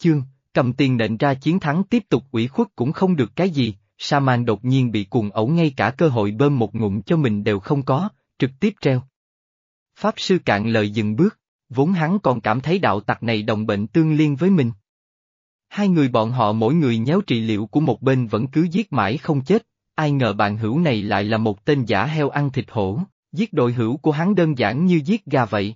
chương, cầm tiền nện ra chiến thắng tiếp tục ủy khuất cũng không được cái gì, sa man đột nhiên bị cuồng ẩu ngay cả cơ hội bơm một ngụm cho mình đều không có, trực tiếp treo. Pháp sư cạn lời dừng bước, vốn hắn còn cảm thấy đạo tặc này đồng bệnh tương liên với mình. Hai người bọn họ mỗi người nhéo trị liệu của một bên vẫn cứ giết mãi không chết, ai ngờ bạn hữu này lại là một tên giả heo ăn thịt hổ, giết đội hữu của hắn đơn giản như giết gà vậy.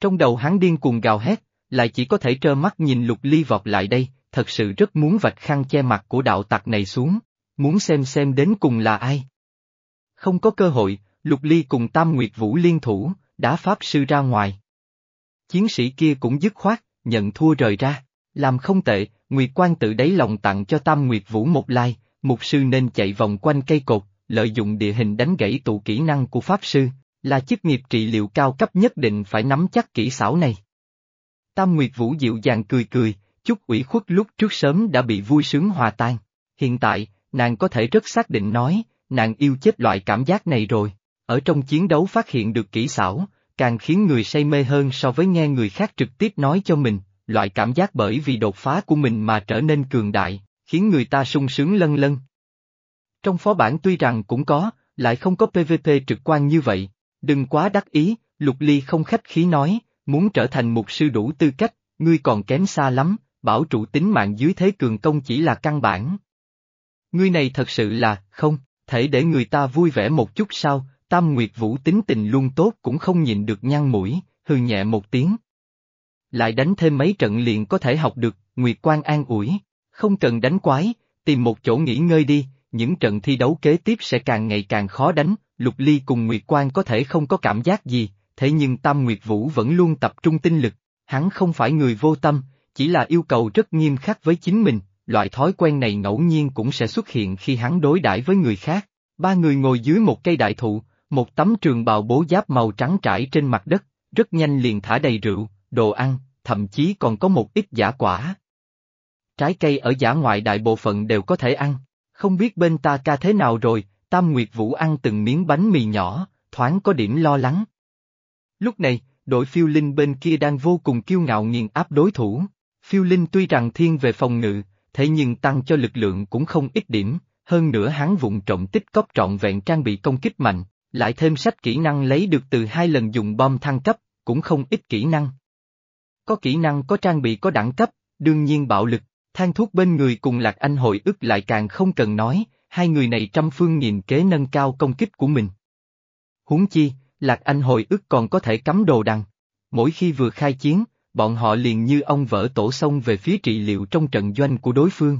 Trong đầu hắn điên cuồng gào hét, lại chỉ có thể trơ mắt nhìn lục ly vọt lại đây, thật sự rất muốn vạch khăn che mặt của đạo tặc này xuống, muốn xem xem đến cùng là ai. Không có cơ hội, lục ly cùng Tam Nguyệt Vũ liên thủ, đá pháp sư ra ngoài. Chiến sĩ kia cũng dứt khoát, nhận thua rời ra, làm không tệ, Nguyệt Quan tự đáy lòng tặng cho Tam Nguyệt Vũ một like, mục sư nên chạy vòng quanh cây cột, lợi dụng địa hình đánh gãy tụ kỹ năng của pháp sư, là chức nghiệp trị liệu cao cấp nhất định phải nắm chắc kỹ xảo này. Tam Nguyệt Vũ dịu dàng cười cười, chút ủy khuất lúc trước sớm đã bị vui sướng hòa tan. Hiện tại, nàng có thể rất xác định nói, nàng yêu chết loại cảm giác này rồi. Ở trong chiến đấu phát hiện được kỹ xảo, càng khiến người say mê hơn so với nghe người khác trực tiếp nói cho mình, loại cảm giác bởi vì đột phá của mình mà trở nên cường đại, khiến người ta sung sướng lân lân. Trong phó bản tuy rằng cũng có, lại không có PVP trực quan như vậy, đừng quá đắc ý, Lục Ly không khách khí nói, muốn trở thành mục sư đủ tư cách, ngươi còn kém xa lắm, bảo trụ tính mạng dưới thế cường công chỉ là căn bản. Ngươi này thật sự là, không, thể để người ta vui vẻ một chút sao, Tam Nguyệt Vũ tính tình luôn tốt cũng không nhìn được nhăn mũi, hừ nhẹ một tiếng. Lại đánh thêm mấy trận liền có thể học được, Nguyệt Quan an ủi, không cần đánh quái, tìm một chỗ nghỉ ngơi đi, những trận thi đấu kế tiếp sẽ càng ngày càng khó đánh, Lục Ly cùng Nguyệt Quan có thể không có cảm giác gì, thế nhưng Tam Nguyệt Vũ vẫn luôn tập trung tinh lực, hắn không phải người vô tâm, chỉ là yêu cầu rất nghiêm khắc với chính mình, loại thói quen này ngẫu nhiên cũng sẽ xuất hiện khi hắn đối đãi với người khác. Ba người ngồi dưới một cây đại thụ, một tấm trường bào bố giáp màu trắng trải trên mặt đất, rất nhanh liền thả đầy rượu, đồ ăn, thậm chí còn có một ít giả quả. Trái cây ở giả ngoại đại bộ phận đều có thể ăn, không biết bên ta ca thế nào rồi, Tam Nguyệt Vũ ăn từng miếng bánh mì nhỏ, thoáng có điểm lo lắng. Lúc này, đội phiêu linh bên kia đang vô cùng kiêu ngạo nghiền áp đối thủ. Phiêu linh tuy rằng thiên về phòng ngự, thế nhưng tăng cho lực lượng cũng không ít điểm, hơn nữa hắn vụng trộm tích cóp trọn vẹn trang bị công kích mạnh, lại thêm sách kỹ năng lấy được từ hai lần dùng bom thăng cấp, cũng không ít kỹ năng. Có kỹ năng có trang bị có đẳng cấp, đương nhiên bạo lực, than thuốc bên người cùng Lạc Anh hội ức lại càng không cần nói, hai người này trăm phương nghìn kế nâng cao công kích của mình. Huống chi, Lạc Anh hồi ức còn có thể cắm đồ đằng. Mỗi khi vừa khai chiến, bọn họ liền như ông vỡ tổ sông về phía trị liệu trong trận doanh của đối phương.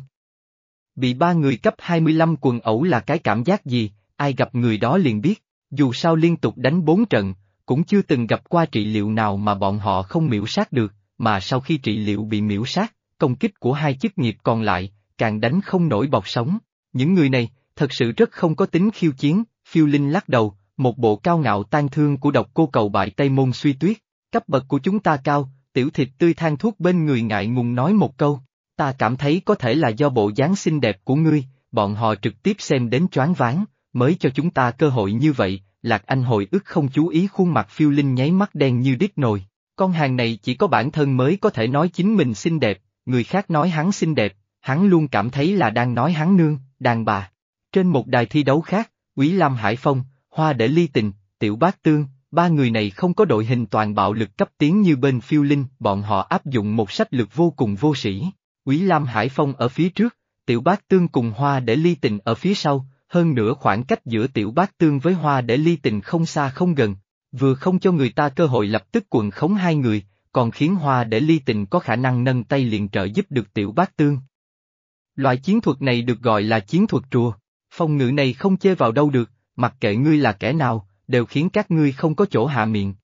Bị ba người cấp 25 quần ẩu là cái cảm giác gì, ai gặp người đó liền biết, dù sao liên tục đánh bốn trận, cũng chưa từng gặp qua trị liệu nào mà bọn họ không miễu sát được, mà sau khi trị liệu bị miễu sát, công kích của hai chức nghiệp còn lại, càng đánh không nổi bọc sống. Những người này, thật sự rất không có tính khiêu chiến, phiêu linh lắc đầu, một bộ cao ngạo tan thương của độc cô cầu bại Tây Môn suy tuyết, cấp bậc của chúng ta cao, tiểu thịt tươi than thuốc bên người ngại ngùng nói một câu, ta cảm thấy có thể là do bộ dáng xinh đẹp của ngươi, bọn họ trực tiếp xem đến choáng váng, mới cho chúng ta cơ hội như vậy, Lạc Anh hồi ức không chú ý khuôn mặt phiêu linh nháy mắt đen như đít nồi, con hàng này chỉ có bản thân mới có thể nói chính mình xinh đẹp, người khác nói hắn xinh đẹp, hắn luôn cảm thấy là đang nói hắn nương, đàn bà. Trên một đài thi đấu khác, Quý Lam Hải Phong, Hoa để ly tình, Tiểu Bát Tương, ba người này không có đội hình toàn bạo lực cấp tiến như bên phiêu linh, bọn họ áp dụng một sách lược vô cùng vô sĩ. Quý Lam Hải Phong ở phía trước, Tiểu Bát Tương cùng Hoa để ly tình ở phía sau, hơn nữa khoảng cách giữa Tiểu Bát Tương với Hoa để ly tình không xa không gần, vừa không cho người ta cơ hội lập tức quần khống hai người, còn khiến Hoa để ly tình có khả năng nâng tay liền trợ giúp được Tiểu Bát Tương. Loại chiến thuật này được gọi là chiến thuật trùa, phong ngữ này không chê vào đâu được, mặc kệ ngươi là kẻ nào, đều khiến các ngươi không có chỗ hạ miệng.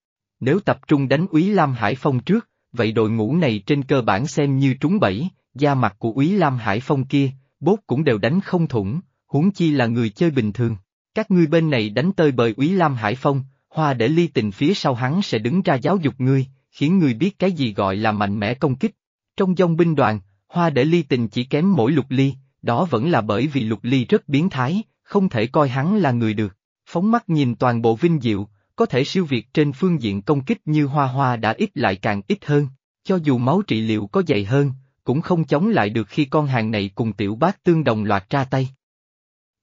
Nếu tập trung đánh Úy Lam Hải Phong trước, vậy đội ngũ này trên cơ bản xem như trúng bẫy, da mặt của Úy Lam Hải Phong kia, bốt cũng đều đánh không thủng, huống chi là người chơi bình thường. Các ngươi bên này đánh tơi bời Úy Lam Hải Phong, hoa để ly tình phía sau hắn sẽ đứng ra giáo dục ngươi, khiến ngươi biết cái gì gọi là mạnh mẽ công kích. Trong dòng binh đoàn, hoa để ly tình chỉ kém mỗi lục ly, đó vẫn là bởi vì lục ly rất biến thái, không thể coi hắn là người được. Phóng mắt nhìn toàn bộ vinh diệu, có thể siêu việt trên phương diện công kích như hoa hoa đã ít lại càng ít hơn. Cho dù máu trị liệu có dày hơn, cũng không chống lại được khi con hàng này cùng tiểu bác tương đồng loạt ra tay.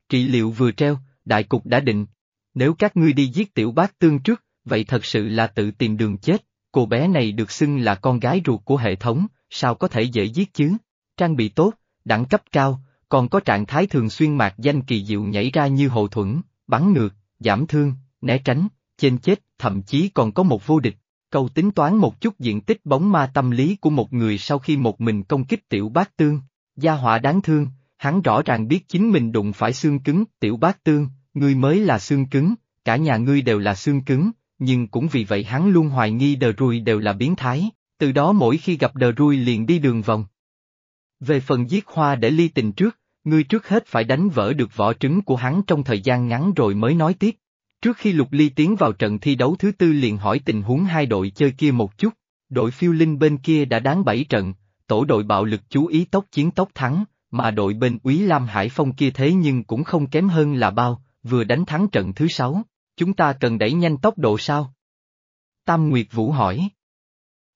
Trị liệu vừa treo, đại cục đã định. Nếu các ngươi đi giết tiểu bác tương trước, vậy thật sự là tự tìm đường chết, cô bé này được xưng là con gái ruột của hệ thống, sao có thể dễ giết chứ? Trang bị tốt, đẳng cấp cao, còn có trạng thái thường xuyên mạc danh kỳ diệu nhảy ra như hậu thuẫn, bắn ngược, giảm thương, né tránh, trên chết, thậm chí còn có một vô địch. Câu tính toán một chút diện tích bóng ma tâm lý của một người sau khi một mình công kích tiểu bát tương. Gia họa đáng thương, hắn rõ ràng biết chính mình đụng phải xương cứng, tiểu bát tương, ngươi mới là xương cứng, cả nhà ngươi đều là xương cứng, nhưng cũng vì vậy hắn luôn hoài nghi đờ rùi đều là biến thái, từ đó mỗi khi gặp đờ rùi liền đi đường vòng. Về phần giết hoa để ly tình trước, ngươi trước hết phải đánh vỡ được vỏ trứng của hắn trong thời gian ngắn rồi mới nói tiếp. Trước khi Lục Ly tiến vào trận thi đấu thứ tư liền hỏi tình huống hai đội chơi kia một chút, đội phiêu linh bên kia đã đáng bảy trận, tổ đội bạo lực chú ý tốc chiến tốc thắng, mà đội bên Úy Lam Hải Phong kia thế nhưng cũng không kém hơn là bao, vừa đánh thắng trận thứ sáu, chúng ta cần đẩy nhanh tốc độ sao? Tam Nguyệt Vũ hỏi.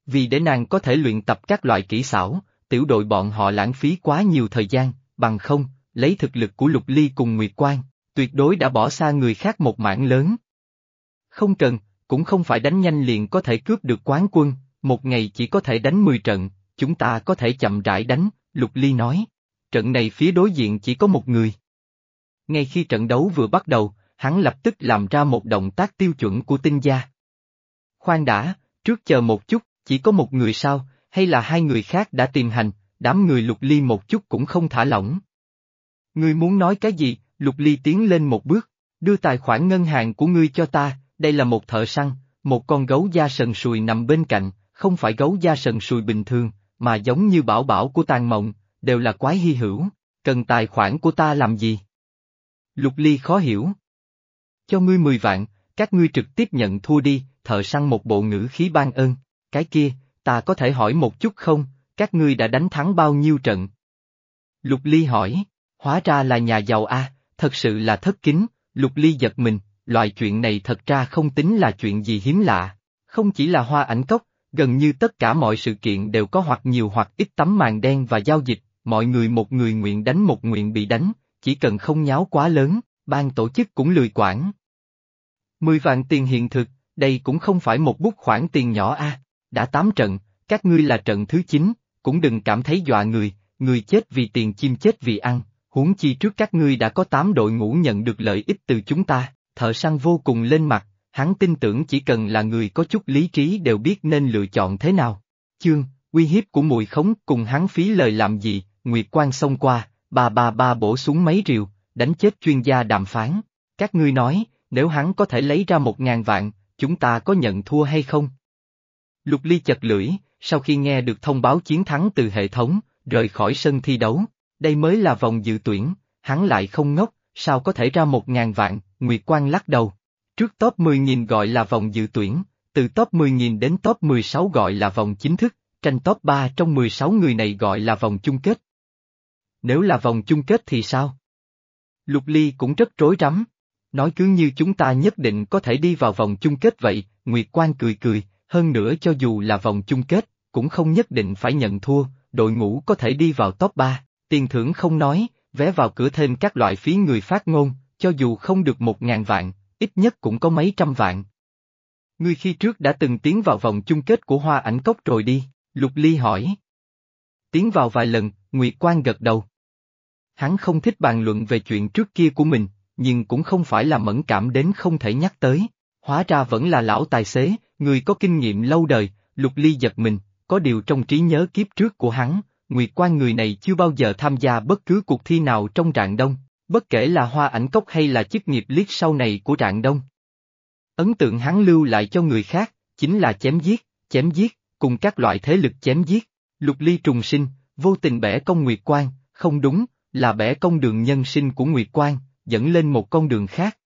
Vì để nàng có thể luyện tập các loại kỹ xảo, tiểu đội bọn họ lãng phí quá nhiều thời gian, bằng không, lấy thực lực của Lục Ly cùng Nguyệt Quang, tuyệt đối đã bỏ xa người khác một mảng lớn. Không cần, cũng không phải đánh nhanh liền có thể cướp được quán quân, một ngày chỉ có thể đánh 10 trận, chúng ta có thể chậm rãi đánh, Lục Ly nói. Trận này phía đối diện chỉ có một người. Ngay khi trận đấu vừa bắt đầu, hắn lập tức làm ra một động tác tiêu chuẩn của tinh gia. Khoan đã, trước chờ một chút, chỉ có một người sao, hay là hai người khác đã tìm hành, đám người lục ly một chút cũng không thả lỏng. Ngươi muốn nói cái gì, lục ly tiến lên một bước, đưa tài khoản ngân hàng của ngươi cho ta, đây là một thợ săn, một con gấu da sần sùi nằm bên cạnh, không phải gấu da sần sùi bình thường, mà giống như bảo bảo của tàn mộng, đều là quái hy hữu, cần tài khoản của ta làm gì? Lục ly khó hiểu. Cho ngươi 10 vạn, các ngươi trực tiếp nhận thua đi, thợ săn một bộ ngữ khí ban ơn, cái kia, ta có thể hỏi một chút không, các ngươi đã đánh thắng bao nhiêu trận? Lục Ly hỏi, hóa ra là nhà giàu a, thật sự là thất kính, Lục Ly giật mình, loại chuyện này thật ra không tính là chuyện gì hiếm lạ, không chỉ là hoa ảnh cốc, gần như tất cả mọi sự kiện đều có hoặc nhiều hoặc ít tấm màn đen và giao dịch, mọi người một người nguyện đánh một nguyện bị đánh, chỉ cần không nháo quá lớn, ban tổ chức cũng lười quản. Mười vạn tiền hiện thực, đây cũng không phải một bút khoản tiền nhỏ a, đã tám trận, các ngươi là trận thứ chín, cũng đừng cảm thấy dọa người, người chết vì tiền chim chết vì ăn, huống chi trước các ngươi đã có tám đội ngũ nhận được lợi ích từ chúng ta, thợ săn vô cùng lên mặt, hắn tin tưởng chỉ cần là người có chút lý trí đều biết nên lựa chọn thế nào. Chương, uy hiếp của mùi khống cùng hắn phí lời làm gì, Nguyệt Quang xông qua, ba ba ba bổ xuống mấy rìu, đánh chết chuyên gia đàm phán. Các ngươi nói, nếu hắn có thể lấy ra một ngàn vạn, chúng ta có nhận thua hay không? Lục Ly chật lưỡi, sau khi nghe được thông báo chiến thắng từ hệ thống, rời khỏi sân thi đấu, đây mới là vòng dự tuyển, hắn lại không ngốc, sao có thể ra một ngàn vạn, Nguyệt Quang lắc đầu. Trước top 10.000 gọi là vòng dự tuyển, từ top 10.000 đến top 16 gọi là vòng chính thức, tranh top 3 trong 16 người này gọi là vòng chung kết. Nếu là vòng chung kết thì sao? Lục Ly cũng rất rối rắm. Nói cứ như chúng ta nhất định có thể đi vào vòng chung kết vậy, Nguyệt Quang cười cười, hơn nữa cho dù là vòng chung kết, cũng không nhất định phải nhận thua, đội ngũ có thể đi vào top 3, tiền thưởng không nói, vé vào cửa thêm các loại phí người phát ngôn, cho dù không được một ngàn vạn, ít nhất cũng có mấy trăm vạn. Ngươi khi trước đã từng tiến vào vòng chung kết của Hoa Ảnh Cốc rồi đi, Lục Ly hỏi. Tiến vào vài lần, Nguyệt Quang gật đầu. Hắn không thích bàn luận về chuyện trước kia của mình, nhưng cũng không phải là mẫn cảm đến không thể nhắc tới. Hóa ra vẫn là lão tài xế, người có kinh nghiệm lâu đời, Lục Ly giật mình, có điều trong trí nhớ kiếp trước của hắn, Nguyệt Quan người này chưa bao giờ tham gia bất cứ cuộc thi nào trong Rạng Đông, bất kể là hoa ảnh cốc hay là chức nghiệp liếc sau này của Rạng Đông. Ấn tượng hắn lưu lại cho người khác, chính là chém giết, chém giết, cùng các loại thế lực chém giết. Lục Ly trùng sinh, vô tình bẻ công Nguyệt Quan, không đúng, là bẻ công đường nhân sinh của Nguyệt Quan, dẫn lên một con đường khác.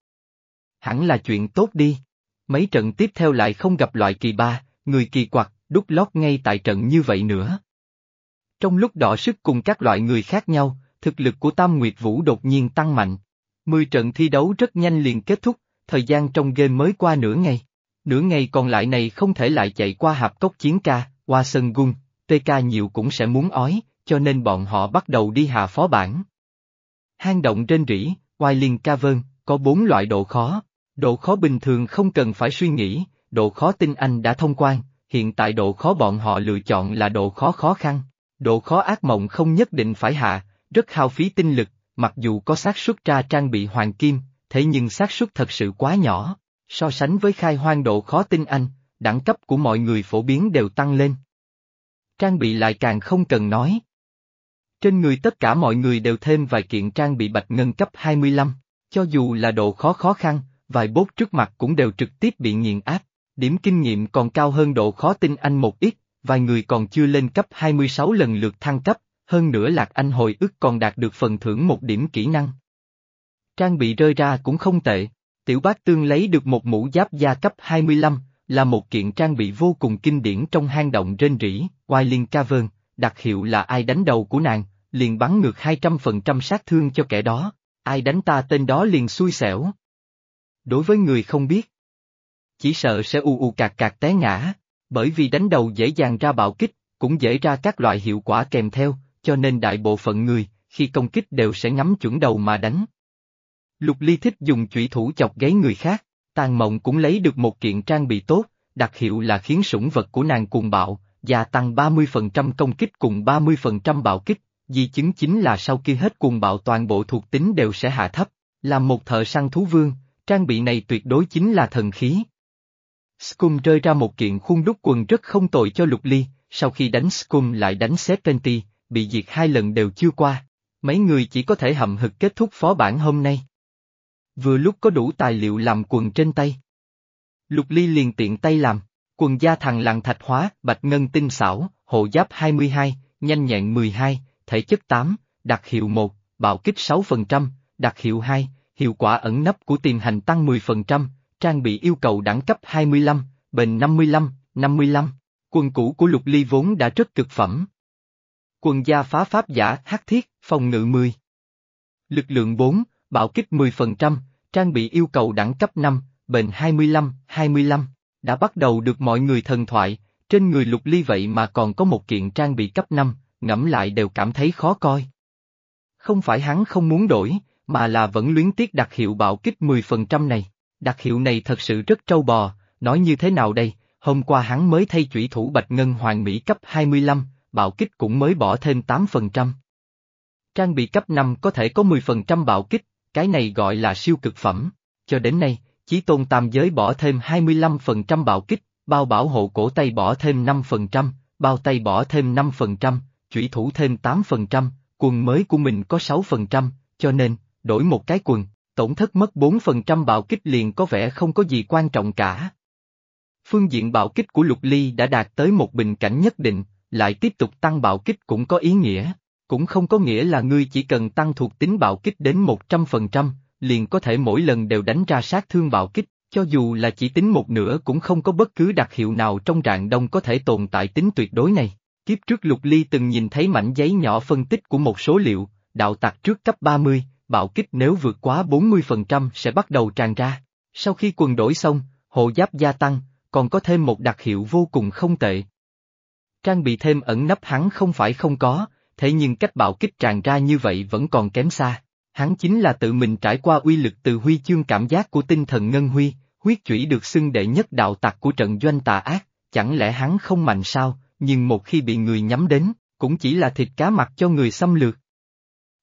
Hẳn là chuyện tốt đi. Mấy trận tiếp theo lại không gặp loại kỳ ba, người kỳ quặc, đúc lót ngay tại trận như vậy nữa. Trong lúc đọ sức cùng các loại người khác nhau, thực lực của Tam Nguyệt Vũ đột nhiên tăng mạnh. Mười trận thi đấu rất nhanh liền kết thúc, thời gian trong game mới qua nửa ngày. Nửa ngày còn lại này không thể lại chạy qua hạp cốc chiến ca, qua sân gung, TK nhiều cũng sẽ muốn ói, cho nên bọn họ bắt đầu đi hạ phó bản. Hang động trên rỉ, Wailing Cavern, có bốn loại độ khó. Độ khó bình thường không cần phải suy nghĩ, độ khó tinh anh đã thông quan, hiện tại độ khó bọn họ lựa chọn là độ khó khó khăn. Độ khó ác mộng không nhất định phải hạ, rất hao phí tinh lực, mặc dù có xác suất ra trang bị hoàng kim, thế nhưng xác suất thật sự quá nhỏ. So sánh với khai hoang độ khó tinh anh, đẳng cấp của mọi người phổ biến đều tăng lên. Trang bị lại càng không cần nói. Trên người tất cả mọi người đều thêm vài kiện trang bị bạch ngân cấp 25, cho dù là độ khó khó khăn, vài bốt trước mặt cũng đều trực tiếp bị nghiền áp, điểm kinh nghiệm còn cao hơn độ khó tin anh một ít, vài người còn chưa lên cấp 26 lần lượt thăng cấp, hơn nữa Lạc Anh hồi ức còn đạt được phần thưởng một điểm kỹ năng. Trang bị rơi ra cũng không tệ, Tiểu Bác Tương lấy được một mũ giáp gia cấp 25, là một kiện trang bị vô cùng kinh điển trong hang động rên rỉ, Wailing Cavern, đặc hiệu là ai đánh đầu của nàng, liền bắn ngược 200% sát thương cho kẻ đó, ai đánh ta tên đó liền xui xẻo. Đối với người không biết, chỉ sợ sẽ u u cạc cạc té ngã, bởi vì đánh đầu dễ dàng ra bạo kích, cũng dễ ra các loại hiệu quả kèm theo, cho nên đại bộ phận người, khi công kích đều sẽ ngắm chuẩn đầu mà đánh. Lục Ly thích dùng chủy thủ chọc gáy người khác, Tàn Mộng cũng lấy được một kiện trang bị tốt, đặc hiệu là khiến sủng vật của nàng cuồng bạo, gia tăng 30% công kích cùng 30% bạo kích, di chứng chính là sau khi hết cuồng bạo toàn bộ thuộc tính đều sẽ hạ thấp. Làm một thợ săn thú vương, trang bị này tuyệt đối chính là thần khí. Scum rơi ra một kiện khuôn đúc quần rất không tồi cho Lục Ly, sau khi đánh Scum lại đánh Serpenti, bị diệt hai lần đều chưa qua. Mấy người chỉ có thể hậm hực kết thúc phó bản hôm nay. Vừa lúc có đủ tài liệu làm quần trên tay. Lục Ly liền tiện tay làm, quần da thằng làng thạch hóa, bạch ngân tinh xảo, hộ giáp 22, nhanh nhẹn 12, thể chất 8, đặc hiệu 1, bạo kích 6%, đặc hiệu 2, hiệu quả ẩn nấp của tiềm hành tăng 10%, trang bị yêu cầu đẳng cấp 25, bền 55, 55. Quần cũ của Lục Ly vốn đã rất cực phẩm. Quần da phá pháp giả, hắc thiết, phòng ngự 10. Lực lượng 4, bạo kích 10%, trang bị yêu cầu đẳng cấp 5, bền 25, 25, đã bắt đầu được mọi người thần thoại, trên người lục ly vậy mà còn có một kiện trang bị cấp 5, ngẫm lại đều cảm thấy khó coi. Không phải hắn không muốn đổi, mà là vẫn luyến tiếc đặc hiệu bạo kích 10% này, đặc hiệu này thật sự rất trâu bò, nói như thế nào đây, hôm qua hắn mới thay chủy thủ bạch ngân hoàng mỹ cấp 25, bạo kích cũng mới bỏ thêm 8%. Trang bị cấp 5 có thể có 10% bạo kích, cái này gọi là siêu cực phẩm. Cho đến nay, Chí Tôn Tam Giới bỏ thêm 25% bạo kích, bao bảo hộ cổ tay bỏ thêm 5%, bao tay bỏ thêm 5%, chủy thủ thêm 8%, quần mới của mình có 6%, cho nên, đổi một cái quần, tổn thất mất 4% bạo kích liền có vẻ không có gì quan trọng cả. Phương diện bạo kích của Lục Ly đã đạt tới một bình cảnh nhất định, lại tiếp tục tăng bạo kích cũng có ý nghĩa. Cũng không có nghĩa là ngươi chỉ cần tăng thuộc tính bạo kích đến 100%, liền có thể mỗi lần đều đánh ra sát thương bạo kích, cho dù là chỉ tính một nửa cũng không có bất cứ đặc hiệu nào trong rạng đông có thể tồn tại tính tuyệt đối này. Kiếp trước Lục Ly từng nhìn thấy mảnh giấy nhỏ phân tích của một số liệu, đạo tặc trước cấp 30, bạo kích nếu vượt quá 40% sẽ bắt đầu tràn ra. Sau khi quần đổi xong, hộ giáp gia tăng, còn có thêm một đặc hiệu vô cùng không tệ. Trang bị thêm ẩn nấp hắn không phải không có, thế nhưng cách bạo kích tràn ra như vậy vẫn còn kém xa. Hắn chính là tự mình trải qua uy lực từ huy chương cảm giác của tinh thần ngân huy, huyết chủy được xưng đệ nhất đạo tặc của trận doanh tà ác, chẳng lẽ hắn không mạnh sao, nhưng một khi bị người nhắm đến, cũng chỉ là thịt cá mặt cho người xâm lược.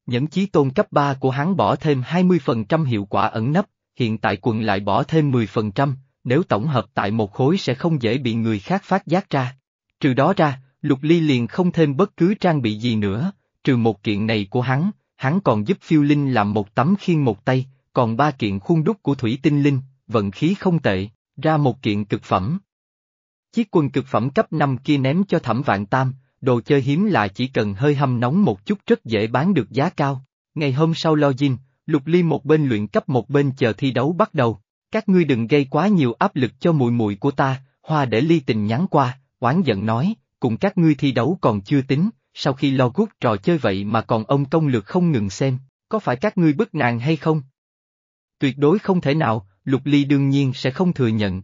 Nhẫn chí tôn cấp 3 của hắn bỏ thêm 20% hiệu quả ẩn nấp, hiện tại quần lại bỏ thêm 10%, nếu tổng hợp tại một khối sẽ không dễ bị người khác phát giác ra. Trừ đó ra, Lục Ly liền không thêm bất cứ trang bị gì nữa, trừ một kiện này của hắn, hắn còn giúp phiêu linh làm một tấm khiên một tay, còn ba kiện khuôn đúc của thủy tinh linh, vận khí không tệ, ra một kiện cực phẩm. Chiếc quần cực phẩm cấp 5 kia ném cho thẩm vạn tam, đồ chơi hiếm lạ chỉ cần hơi hâm nóng một chút rất dễ bán được giá cao. Ngày hôm sau lo login, Lục Ly một bên luyện cấp một bên chờ thi đấu bắt đầu. Các ngươi đừng gây quá nhiều áp lực cho mùi mùi của ta, hoa để ly tình nhắn qua, oán giận nói, cùng các ngươi thi đấu còn chưa tính, sau khi lo gút trò chơi vậy mà còn ông công lược không ngừng xem, có phải các ngươi bức nàng hay không? Tuyệt đối không thể nào, Lục Ly đương nhiên sẽ không thừa nhận.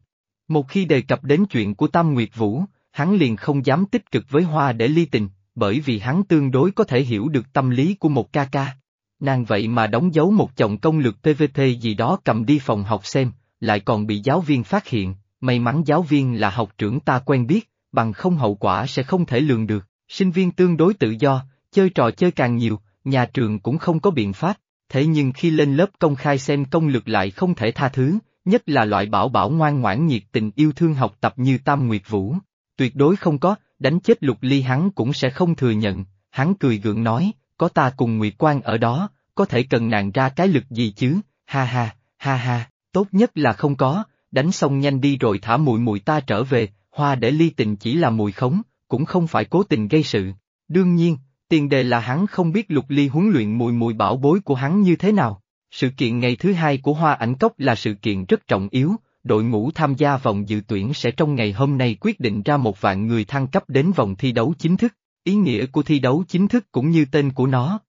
Một khi đề cập đến chuyện của Tam Nguyệt Vũ, hắn liền không dám tích cực với Hoa để ly tình, bởi vì hắn tương đối có thể hiểu được tâm lý của một ca ca. Nàng vậy mà đóng dấu một chồng công lược PVT gì đó cầm đi phòng học xem, lại còn bị giáo viên phát hiện, may mắn giáo viên là học trưởng ta quen biết, bằng không hậu quả sẽ không thể lường được, sinh viên tương đối tự do, chơi trò chơi càng nhiều, nhà trường cũng không có biện pháp, thế nhưng khi lên lớp công khai xem công lược lại không thể tha thứ, nhất là loại bảo bảo ngoan ngoãn nhiệt tình yêu thương học tập như Tam Nguyệt Vũ. Tuyệt đối không có, đánh chết lục ly hắn cũng sẽ không thừa nhận, hắn cười gượng nói, có ta cùng Nguyệt Quan ở đó, có thể cần nàng ra cái lực gì chứ, ha ha, ha ha, tốt nhất là không có, đánh xong nhanh đi rồi thả mùi mùi ta trở về, hoa để ly tình chỉ là mùi khống, cũng không phải cố tình gây sự. Đương nhiên, tiền đề là hắn không biết lục ly huấn luyện mùi mùi bảo bối của hắn như thế nào. Sự kiện ngày thứ hai của Hoa Ảnh Cốc là sự kiện rất trọng yếu, đội ngũ tham gia vòng dự tuyển sẽ trong ngày hôm nay quyết định ra một vạn người thăng cấp đến vòng thi đấu chính thức. Ý nghĩa của thi đấu chính thức cũng như tên của nó.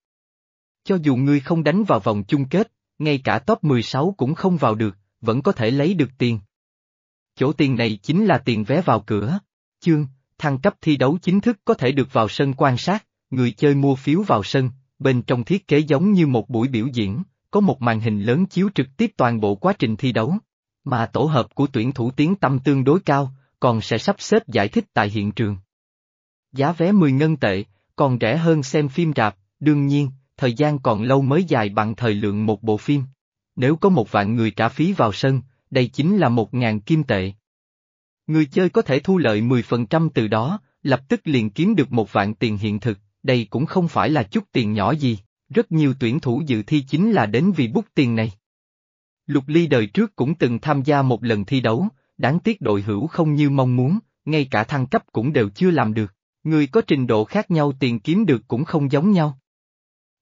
Cho dù ngươi không đánh vào vòng chung kết, ngay cả top 16 cũng không vào được, vẫn có thể lấy được tiền. Chỗ tiền này chính là tiền vé vào cửa. Chương, thăng cấp thi đấu chính thức có thể được vào sân quan sát, người chơi mua phiếu vào sân, bên trong thiết kế giống như một buổi biểu diễn, có một màn hình lớn chiếu trực tiếp toàn bộ quá trình thi đấu. Mà tổ hợp của tuyển thủ tiến tâm tương đối cao, còn sẽ sắp xếp giải thích tại hiện trường. Giá vé 10 ngân tệ, còn rẻ hơn xem phim rạp, đương nhiên, thời gian còn lâu mới dài bằng thời lượng một bộ phim. Nếu có một vạn người trả phí vào sân, đây chính là một ngàn kim tệ. Người chơi có thể thu lợi 10% từ đó, lập tức liền kiếm được một vạn tiền hiện thực, đây cũng không phải là chút tiền nhỏ gì, rất nhiều tuyển thủ dự thi chính là đến vì bút tiền này. Lục Ly đời trước cũng từng tham gia một lần thi đấu, đáng tiếc đội hữu không như mong muốn, ngay cả thăng cấp cũng đều chưa làm được, người có trình độ khác nhau tiền kiếm được cũng không giống nhau.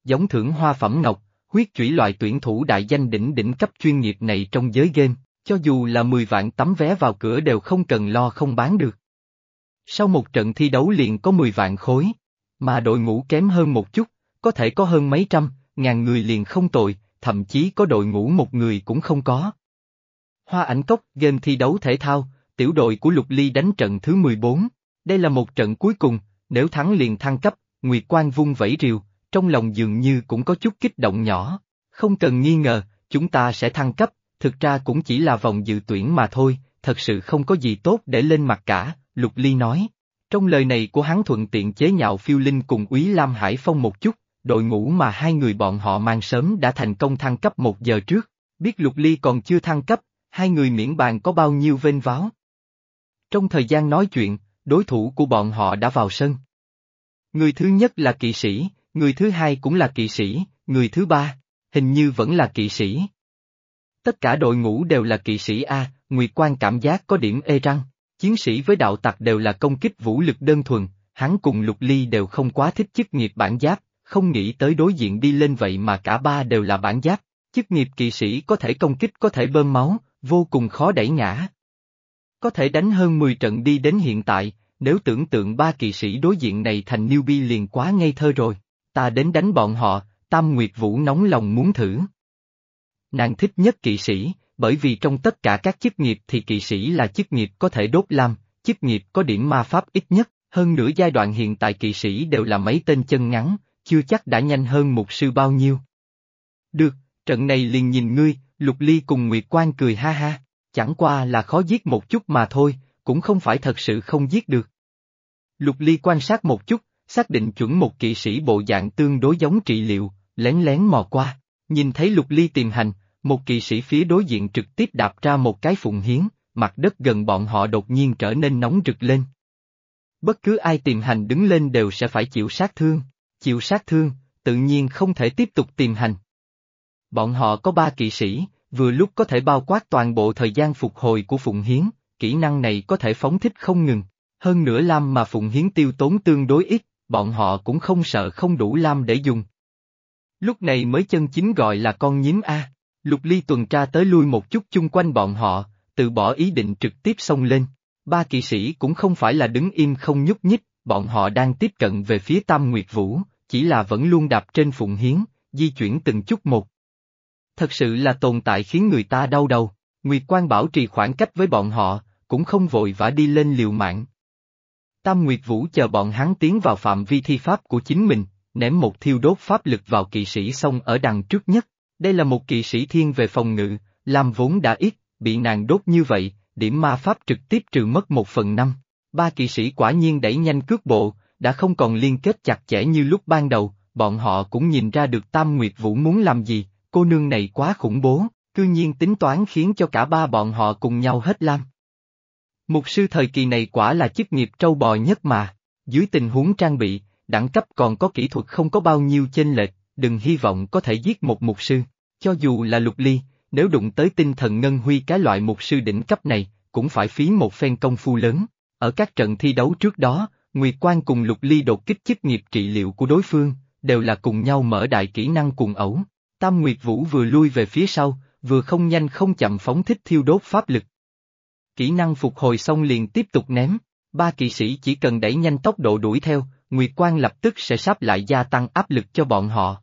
Giống thưởng hoa phẩm ngọc, huyết chủy loại tuyển thủ đại danh đỉnh đỉnh cấp chuyên nghiệp này trong giới game, cho dù là 10 vạn tấm vé vào cửa đều không cần lo không bán được. Sau một trận thi đấu liền có 10 vạn khối, mà đội ngũ kém hơn một chút, có thể có hơn mấy trăm, ngàn người liền không tồi, thậm chí có đội ngũ một người cũng không có. Hoa ảnh cốc, game thi đấu thể thao, tiểu đội của Lục Ly đánh trận thứ 14. Đây là một trận cuối cùng, nếu thắng liền thăng cấp, Nguyệt Quang vung vẫy rìu, trong lòng dường như cũng có chút kích động nhỏ. Không cần nghi ngờ, chúng ta sẽ thăng cấp, thực ra cũng chỉ là vòng dự tuyển mà thôi, thật sự không có gì tốt để lên mặt cả, Lục Ly nói. Trong lời này của hắn thuận tiện chế nhạo phiêu linh cùng úy Lam Hải Phong một chút, đội ngũ mà hai người bọn họ mang sớm đã thành công thăng cấp một giờ trước, biết Lục Ly còn chưa thăng cấp, hai người miễn bàn có bao nhiêu vênh váo. Trong thời gian nói chuyện, đối thủ của bọn họ đã vào sân. Người thứ nhất là kỵ sĩ, người thứ hai cũng là kỵ sĩ, người thứ ba, hình như vẫn là kỵ sĩ. Tất cả đội ngũ đều là kỵ sĩ A, Nguyệt Quan cảm giác có điểm ê răng, chiến sĩ với đạo tặc đều là công kích vũ lực đơn thuần, hắn cùng Lục Ly đều không quá thích chức nghiệp bản giáp, không nghĩ tới đối diện đi lên vậy mà cả ba đều là bản giáp, chức nghiệp kỵ sĩ có thể công kích có thể bơm máu, vô cùng khó đẩy ngã. Có thể đánh hơn 10 trận đi đến hiện tại, nếu tưởng tượng ba kỵ sĩ đối diện này thành newbie liền quá ngây thơ rồi, ta đến đánh bọn họ, Tam Nguyệt Vũ nóng lòng muốn thử. Nàng thích nhất kỵ sĩ, bởi vì trong tất cả các chức nghiệp thì kỵ sĩ là chức nghiệp có thể đốt lam, chức nghiệp có điểm ma pháp ít nhất, hơn nửa giai đoạn hiện tại kỵ sĩ đều là mấy tên chân ngắn, chưa chắc đã nhanh hơn một sư bao nhiêu. Được, trận này liền nhìn ngươi, Lục Ly cùng Nguyệt Quan cười ha ha, chẳng qua là khó giết một chút mà thôi, cũng không phải thật sự không giết được. Lục Ly quan sát một chút, xác định chuẩn một kỵ sĩ bộ dạng tương đối giống trị liệu, lén lén mò qua, nhìn thấy Lục Ly tìm hành, một kỵ sĩ phía đối diện trực tiếp đạp ra một cái phụng hiến, mặt đất gần bọn họ đột nhiên trở nên nóng rực lên. Bất cứ ai tìm hành đứng lên đều sẽ phải chịu sát thương, chịu sát thương, tự nhiên không thể tiếp tục tìm hành. Bọn họ có ba kỵ sĩ, vừa lúc có thể bao quát toàn bộ thời gian phục hồi của Phụng Hiến, kỹ năng này có thể phóng thích không ngừng. Hơn nữa lam mà Phụng Hiến tiêu tốn tương đối ít, bọn họ cũng không sợ không đủ lam để dùng. Lúc này mới chân chính gọi là con nhím A. Lục Ly tuần tra tới lui một chút chung quanh bọn họ, từ bỏ ý định trực tiếp xông lên. Ba kỵ sĩ cũng không phải là đứng im không nhúc nhích, bọn họ đang tiếp cận về phía Tam Nguyệt Vũ, chỉ là vẫn luôn đạp trên phụng hiến, di chuyển từng chút một. Thật sự là tồn tại khiến người ta đau đầu, Nguyệt Quan bảo trì khoảng cách với bọn họ, cũng không vội vã đi lên liều mạng. Tam Nguyệt Vũ chờ bọn hắn tiến vào phạm vi thi pháp của chính mình, ném một thiêu đốt pháp lực vào kỵ sĩ xong ở đằng trước nhất. Đây là một kỵ sĩ thiên về phòng ngự, làm vốn đã ít, bị nàng đốt như vậy, điểm ma pháp trực tiếp trừ mất một phần năm. Ba kỵ sĩ quả nhiên đẩy nhanh cước bộ, đã không còn liên kết chặt chẽ như lúc ban đầu, bọn họ cũng nhìn ra được Tam Nguyệt Vũ muốn làm gì, cô nương này quá khủng bố, cư nhiên tính toán khiến cho cả ba bọn họ cùng nhau hết lam. Mục sư thời kỳ này quả là chức nghiệp trâu bò nhất mà, dưới tình huống trang bị, đẳng cấp còn có kỹ thuật không có bao nhiêu chênh lệch, đừng hy vọng có thể giết một mục sư, cho dù là lục ly, nếu đụng tới tinh thần ngân huy cái loại mục sư đỉnh cấp này, cũng phải phí một phen công phu lớn. Ở các trận thi đấu trước đó, Nguyệt Quan cùng Lục Ly đột kích chức nghiệp trị liệu của đối phương, đều là cùng nhau mở đại kỹ năng cùng ẩu. Tam Nguyệt Vũ vừa lui về phía sau, vừa không nhanh không chậm phóng thích thiêu đốt pháp lực. Kỹ năng phục hồi xong liền tiếp tục ném, ba kỵ sĩ chỉ cần đẩy nhanh tốc độ đuổi theo, Nguyệt Quan lập tức sẽ sắp lại gia tăng áp lực cho bọn họ.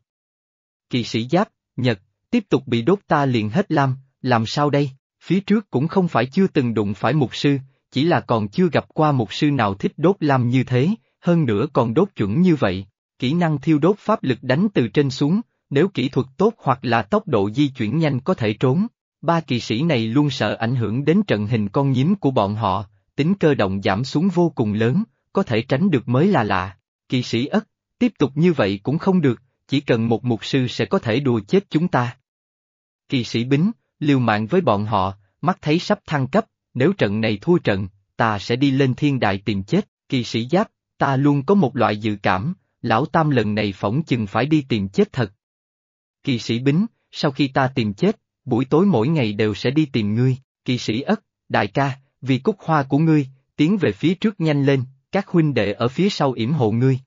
Kỵ sĩ giáp, Nhật, tiếp tục bị đốt ta liền hết lam, làm sao đây, phía trước cũng không phải chưa từng đụng phải mục sư, chỉ là còn chưa gặp qua một sư nào thích đốt lam như thế, hơn nữa còn đốt chuẩn như vậy. Kỹ năng thiêu đốt pháp lực đánh từ trên xuống, nếu kỹ thuật tốt hoặc là tốc độ di chuyển nhanh có thể trốn. Ba kỳ sĩ này luôn sợ ảnh hưởng đến trận hình con nhím của bọn họ, tính cơ động giảm xuống vô cùng lớn, có thể tránh được mới là lạ. Kỳ sĩ ất, tiếp tục như vậy cũng không được, chỉ cần một mục sư sẽ có thể đùa chết chúng ta. Kỳ sĩ bính, liều mạng với bọn họ, mắt thấy sắp thăng cấp, nếu trận này thua trận, ta sẽ đi lên thiên đại tìm chết, kỳ sĩ giáp, ta luôn có một loại dự cảm, lão tam lần này phỏng chừng phải đi tìm chết thật. Kỳ sĩ bính, sau khi ta tìm chết, buổi tối mỗi ngày đều sẽ đi tìm ngươi, kỳ sĩ ất, đại ca, vì cúc hoa của ngươi, tiến về phía trước nhanh lên, các huynh đệ ở phía sau yểm hộ ngươi.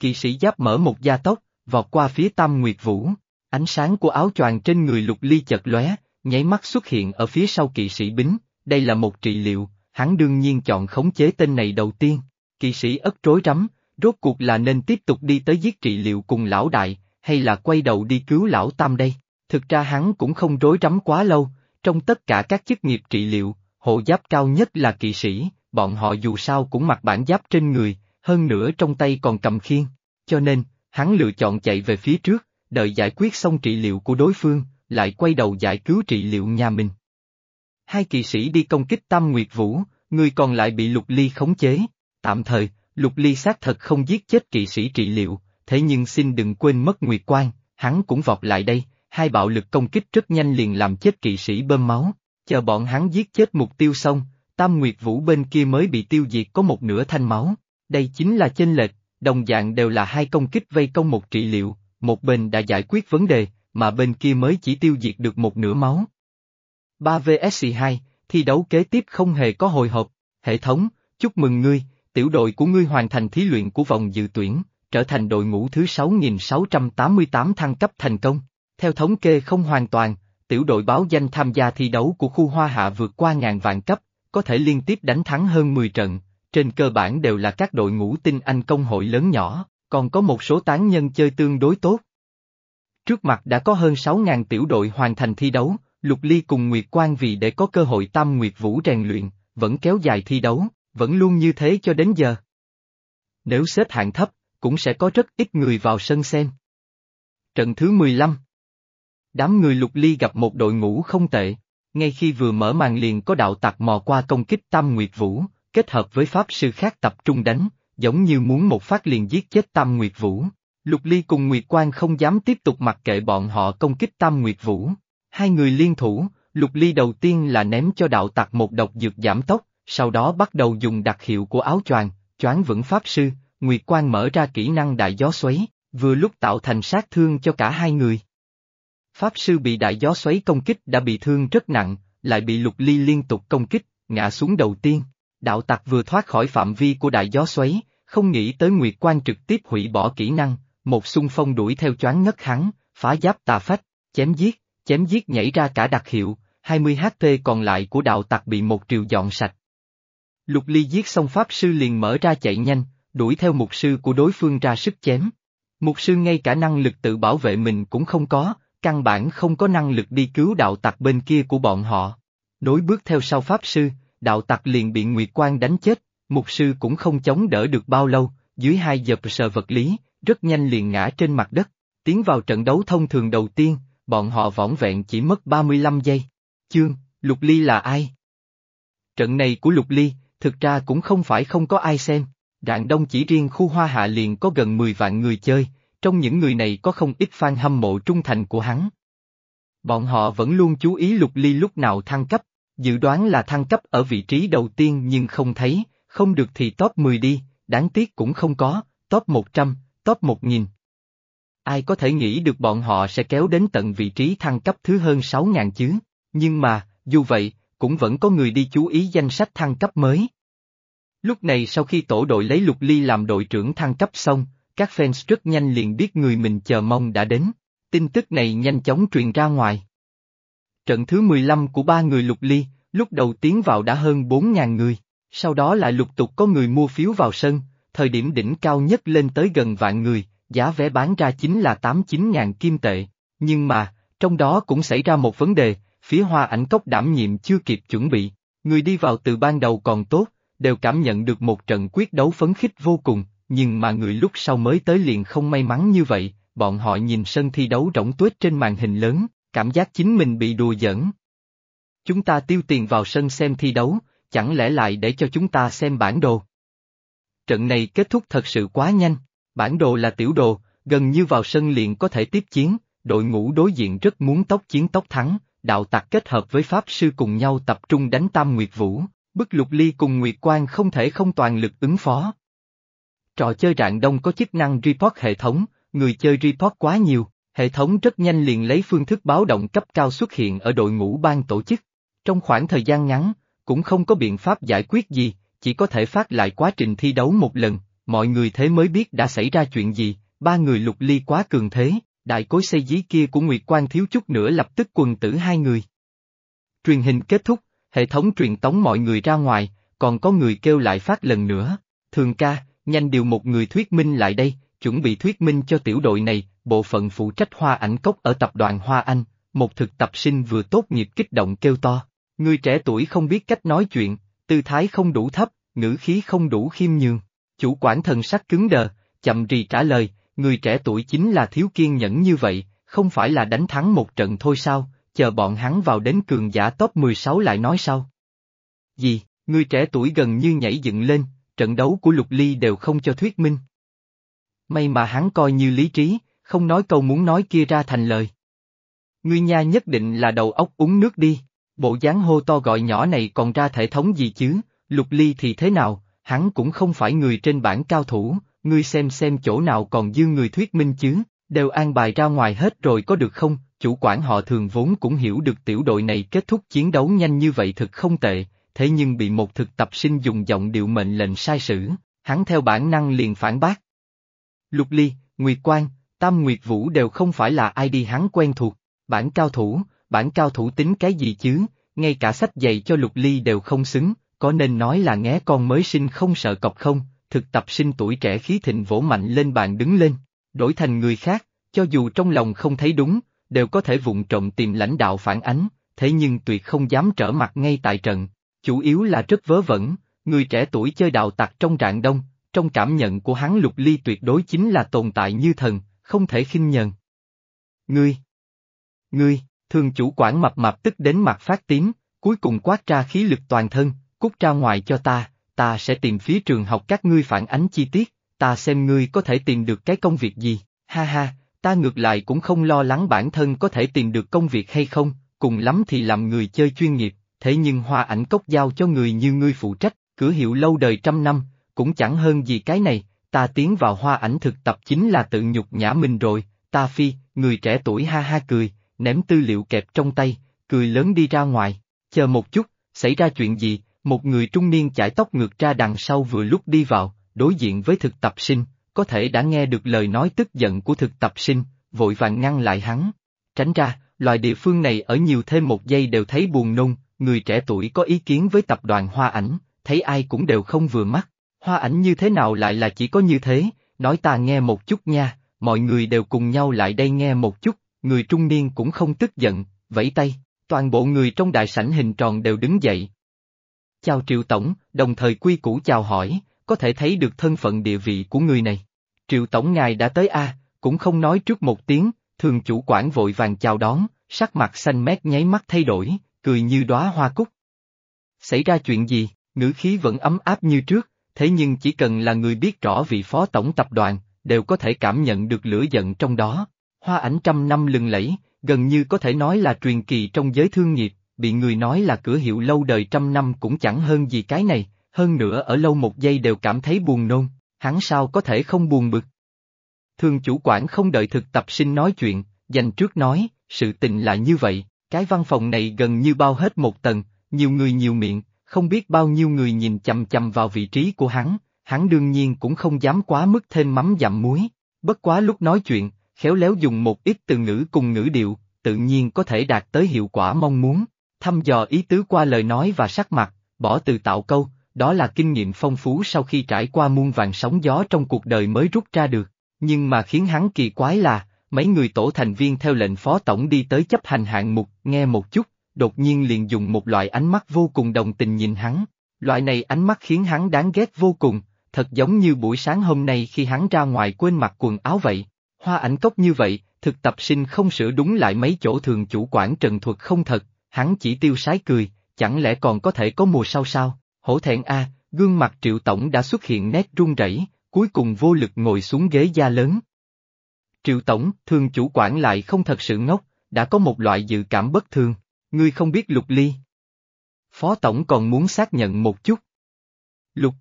Kỳ sĩ giáp mở một gia tốc, vọt qua phía Tam Nguyệt Vũ, ánh sáng của áo choàng trên người lục ly chật lóe, nháy mắt xuất hiện ở phía sau kỵ sĩ bính, đây là một trị liệu, hắn đương nhiên chọn khống chế tên này đầu tiên. Kỵ sĩ ất rối rắm, rốt cuộc là nên tiếp tục đi tới giết trị liệu cùng lão đại, hay là quay đầu đi cứu lão tam đây? Thực ra hắn cũng không rối rắm quá lâu, trong tất cả các chức nghiệp trị liệu, hộ giáp cao nhất là kỵ sĩ, bọn họ dù sao cũng mặc bản giáp trên người, hơn nữa trong tay còn cầm khiên. Cho nên, hắn lựa chọn chạy về phía trước, đợi giải quyết xong trị liệu của đối phương, lại quay đầu giải cứu trị liệu nhà mình. Hai kỵ sĩ đi công kích Tam Nguyệt Vũ, người còn lại bị Lục Ly khống chế. Tạm thời, Lục Ly xác thật không giết chết kỵ sĩ trị liệu, thế nhưng xin đừng quên mất Nguyệt Quan, hắn cũng vọt lại đây, hai bạo lực công kích rất nhanh liền làm chết kỵ sĩ bơm máu. Chờ bọn hắn giết chết mục tiêu xong, Tam Nguyệt Vũ bên kia mới bị tiêu diệt có một nửa thanh máu. Đây chính là chênh lệch, đồng dạng đều là hai công kích vây công một trị liệu, một bên đã giải quyết vấn đề, mà bên kia mới chỉ tiêu diệt được một nửa máu. 3 vs 2, thi đấu kế tiếp không hề có hồi hộp, hệ thống, chúc mừng ngươi, tiểu đội của ngươi hoàn thành thí luyện của vòng dự tuyển, trở thành đội ngũ thứ 6688 thăng cấp thành công. Theo thống kê không hoàn toàn, tiểu đội báo danh tham gia thi đấu của khu Hoa Hạ vượt qua ngàn vạn cấp, có thể liên tiếp đánh thắng hơn 10 trận, trên cơ bản đều là các đội ngũ tinh anh công hội lớn nhỏ, còn có một số tán nhân chơi tương đối tốt. Trước mặt đã có hơn 6.000 tiểu đội hoàn thành thi đấu, Lục Ly cùng Nguyệt Quang vì để có cơ hội tam Nguyệt Vũ rèn luyện, vẫn kéo dài thi đấu, vẫn luôn như thế cho đến giờ. Nếu xếp hạng thấp, cũng sẽ có rất ít người vào sân xem. Trận thứ 15 Đám người Lục Ly gặp một đội ngũ không tệ, ngay khi vừa mở màn liền có đạo tặc mò qua công kích Tam Nguyệt Vũ, kết hợp với pháp sư khác tập trung đánh, giống như muốn một phát liền giết chết Tam Nguyệt Vũ. Lục Ly cùng Nguyệt Quang không dám tiếp tục mặc kệ bọn họ công kích Tam Nguyệt Vũ. Hai người liên thủ, Lục Ly đầu tiên là ném cho đạo tặc một độc dược giảm tốc, sau đó bắt đầu dùng đặc hiệu của áo choàng, choáng vững pháp sư, Nguyệt Quang mở ra kỹ năng đại gió xoáy, vừa lúc tạo thành sát thương cho cả hai người. Pháp sư bị đại gió xoáy công kích đã bị thương rất nặng, lại bị Lục Ly liên tục công kích, ngã xuống đầu tiên. Đạo tặc vừa thoát khỏi phạm vi của đại gió xoáy, không nghĩ tới Nguyệt Quang trực tiếp hủy bỏ kỹ năng, một xung phong đuổi theo choáng ngất hắn, phá giáp tà phách, chém giết, chém giết nhảy ra cả đặc hiệu, 20 HP còn lại của đạo tặc bị một triều dọn sạch. Lục ly giết xong pháp sư liền mở ra chạy nhanh, đuổi theo mục sư của đối phương ra sức chém. Mục sư ngay cả năng lực tự bảo vệ mình cũng không có, căn bản không có năng lực đi cứu đạo tặc bên kia của bọn họ. Đối bước theo sau pháp sư, đạo tặc liền bị Nguyệt Quang đánh chết, mục sư cũng không chống đỡ được bao lâu, dưới hai giờ sờ vật lý, rất nhanh liền ngã trên mặt đất. Tiến vào trận đấu thông thường đầu tiên, bọn họ võng vẹn chỉ mất 35 giây. Chương, Lục Ly là ai? Trận này của Lục Ly, thực ra cũng không phải không có ai xem. Rạng Đông chỉ riêng khu Hoa Hạ liền có gần 10 vạn người chơi, trong những người này có không ít fan hâm mộ trung thành của hắn. Bọn họ vẫn luôn chú ý Lục Ly lúc nào thăng cấp, dự đoán là thăng cấp ở vị trí đầu tiên nhưng không thấy, không được thì top 10 đi, đáng tiếc cũng không có, top 100, top 1000. Ai có thể nghĩ được bọn họ sẽ kéo đến tận vị trí thăng cấp thứ hơn 6.000 chứ, nhưng mà, dù vậy, cũng vẫn có người đi chú ý danh sách thăng cấp mới. Lúc này sau khi tổ đội lấy Lục Ly làm đội trưởng thăng cấp xong, các fans rất nhanh liền biết người mình chờ mong đã đến. Tin tức này nhanh chóng truyền ra ngoài. Trận thứ 15 của ba người Lục Ly, lúc đầu tiến vào đã hơn 4.000 người, sau đó lại lục tục có người mua phiếu vào sân, thời điểm đỉnh cao nhất lên tới gần vạn người, giá vé bán ra chính là 8-9 ngàn kim tệ. Nhưng mà, trong đó cũng xảy ra một vấn đề, phía hoa ảnh cốc đảm nhiệm chưa kịp chuẩn bị, người đi vào từ ban đầu còn tốt, đều cảm nhận được một trận quyết đấu phấn khích vô cùng, nhưng mà người lúc sau mới tới liền không may mắn như vậy, bọn họ nhìn sân thi đấu rỗng tuếch trên màn hình lớn, cảm giác chính mình bị đùa giỡn. Chúng ta tiêu tiền vào sân xem thi đấu, chẳng lẽ lại để cho chúng ta xem bản đồ? Trận này kết thúc thật sự quá nhanh, bản đồ là tiểu đồ, gần như vào sân liền có thể tiếp chiến, đội ngũ đối diện rất muốn tốc chiến tốc thắng, đạo tặc kết hợp với Pháp Sư cùng nhau tập trung đánh Tam Nguyệt Vũ, bức lục ly cùng Nguyệt Quang không thể không toàn lực ứng phó. Trò chơi rạng đông có chức năng report hệ thống, người chơi report quá nhiều, hệ thống rất nhanh liền lấy phương thức báo động cấp cao xuất hiện ở đội ngũ ban tổ chức. Trong khoảng thời gian ngắn, cũng không có biện pháp giải quyết gì, chỉ có thể phát lại quá trình thi đấu một lần, mọi người thế mới biết đã xảy ra chuyện gì, ba người lục ly quá cường thế, đại cối xây dí kia của Nguyệt Quang thiếu chút nữa lập tức quần tử hai người. Truyền hình kết thúc, hệ thống truyền tống mọi người ra ngoài, còn có người kêu lại phát lần nữa, thường ca, nhanh điều một người thuyết minh lại đây, chuẩn bị thuyết minh cho tiểu đội này, bộ phận phụ trách hoa ảnh cốc ở tập đoàn Hoa Anh, một thực tập sinh vừa tốt nghiệp kích động kêu to. Người trẻ tuổi không biết cách nói chuyện, tư thái không đủ thấp, ngữ khí không đủ khiêm nhường. Chủ quản thần sắc cứng đờ, chậm rì trả lời, người trẻ tuổi chính là thiếu kiên nhẫn như vậy, không phải là đánh thắng một trận thôi sao, chờ bọn hắn vào đến cường giả top 16 lại nói sau. Gì, người trẻ tuổi gần như nhảy dựng lên, trận đấu của Lục Ly đều không cho thuyết minh. May mà hắn coi như lý trí, không nói câu muốn nói kia ra thành lời. Ngươi nha nhất định là đầu óc uống nước đi, bộ dáng hô to gọi nhỏ này còn ra thể thống gì chứ, Lục Ly thì thế nào, hắn cũng không phải người trên bản cao thủ, ngươi xem xem chỗ nào còn dư người thuyết minh chứ, đều an bài ra ngoài hết rồi có được không, chủ quản họ thường vốn cũng hiểu được tiểu đội này kết thúc chiến đấu nhanh như vậy thực không tệ, thế nhưng bị một thực tập sinh dùng giọng điệu mệnh lệnh sai sử, hắn theo bản năng liền phản bác. Lục Ly, Nguyệt Quang, Tam Nguyệt Vũ đều không phải là ai đi hắn quen thuộc, bản cao thủ, bản cao thủ tính cái gì chứ, ngay cả sách dạy cho Lục Ly đều không xứng, có nên nói là nghé con mới sinh không sợ cọc không, thực tập sinh tuổi trẻ khí thịnh vỗ mạnh lên bàn đứng lên, đổi thành người khác, cho dù trong lòng không thấy đúng, đều có thể vụng trộm tìm lãnh đạo phản ánh, thế nhưng tuyệt không dám trở mặt ngay tại trận, chủ yếu là rất vớ vẩn, người trẻ tuổi chơi đạo tặc trong rạng đông, trong cảm nhận của hắn lục ly tuyệt đối chính là tồn tại như thần, không thể khinh nhờn. Ngươi! Ngươi, thường chủ quản mập mập tức đến mặt phát tím, cuối cùng quát ra khí lực toàn thân, cút ra ngoài cho ta, ta sẽ tìm phía trường học các ngươi phản ánh chi tiết, ta xem ngươi có thể tìm được cái công việc gì, ha ha, ta ngược lại cũng không lo lắng bản thân có thể tìm được công việc hay không, cùng lắm thì làm người chơi chuyên nghiệp, thế nhưng hoa ảnh cốc giao cho người như ngươi phụ trách, cửa hiệu lâu đời trăm năm, cũng chẳng hơn gì cái này, ta tiến vào hoa ảnh thực tập chính là tự nhục nhã mình rồi, ta phi, người trẻ tuổi ha ha cười, ném tư liệu kẹp trong tay, cười lớn đi ra ngoài, chờ một chút, xảy ra chuyện gì, một người trung niên chải tóc ngược ra đằng sau vừa lúc đi vào, đối diện với thực tập sinh, có thể đã nghe được lời nói tức giận của thực tập sinh, vội vàng ngăn lại hắn. Tránh ra, loài địa phương này ở nhiều thêm một giây đều thấy buồn nôn, người trẻ tuổi có ý kiến với tập đoàn Hoa Ảnh, thấy ai cũng đều không vừa mắt. Hoa Ảnh như thế nào lại là chỉ có như thế, nói ta nghe một chút nha, mọi người đều cùng nhau lại đây nghe một chút, người trung niên cũng không tức giận, vẫy tay, toàn bộ người trong đại sảnh hình tròn đều đứng dậy. Chào Triệu Tổng, đồng thời quy củ chào hỏi, có thể thấy được thân phận địa vị của người này. Triệu Tổng ngài đã tới A, cũng không nói trước một tiếng, thường chủ quản vội vàng chào đón, sắc mặt xanh mét nháy mắt thay đổi, cười như đóa hoa cúc. Xảy ra chuyện gì, ngữ khí vẫn ấm áp như trước, thế nhưng chỉ cần là người biết rõ vị phó tổng tập đoàn, đều có thể cảm nhận được lửa giận trong đó. Hoa ảnh trăm năm lừng lẫy, gần như có thể nói là truyền kỳ trong giới thương nghiệp, bị người nói là cửa hiệu lâu đời trăm năm cũng chẳng hơn gì cái này, hơn nữa ở lâu một giây đều cảm thấy buồn nôn, hắn sao có thể không buồn bực. Thường chủ quản không đợi thực tập sinh nói chuyện, dành trước nói, sự tình là như vậy, cái văn phòng này gần như bao hết một tầng, nhiều người nhiều miệng, không biết bao nhiêu người nhìn chầm chầm vào vị trí của hắn, hắn đương nhiên cũng không dám quá mức thêm mắm dặm muối, bất quá lúc nói chuyện, khéo léo dùng một ít từ ngữ cùng ngữ điệu, tự nhiên có thể đạt tới hiệu quả mong muốn, thăm dò ý tứ qua lời nói và sắc mặt, bỏ từ tạo câu, đó là kinh nghiệm phong phú sau khi trải qua muôn vàng sóng gió trong cuộc đời mới rút ra được, nhưng mà khiến hắn kỳ quái là, mấy người tổ thành viên theo lệnh phó tổng đi tới chấp hành hạng mục, nghe một chút, đột nhiên liền dùng một loại ánh mắt vô cùng đồng tình nhìn hắn. Loại này ánh mắt khiến hắn đáng ghét vô cùng, thật giống như buổi sáng hôm nay khi hắn ra ngoài quên mặc quần áo vậy. Hoa ảnh cốc như vậy, thực tập sinh không sửa đúng lại mấy chỗ thường chủ quản trần thuật không thật, hắn chỉ tiêu sái cười, chẳng lẽ còn có thể có mùa sau sao, hổ thẹn a, gương mặt triệu tổng đã xuất hiện nét run rẩy, cuối cùng vô lực ngồi xuống ghế da lớn. Triệu tổng, thường chủ quản lại không thật sự ngốc, đã có một loại dự cảm bất thường. Ngươi không biết Lục Ly. Phó Tổng còn muốn xác nhận một chút. Lục.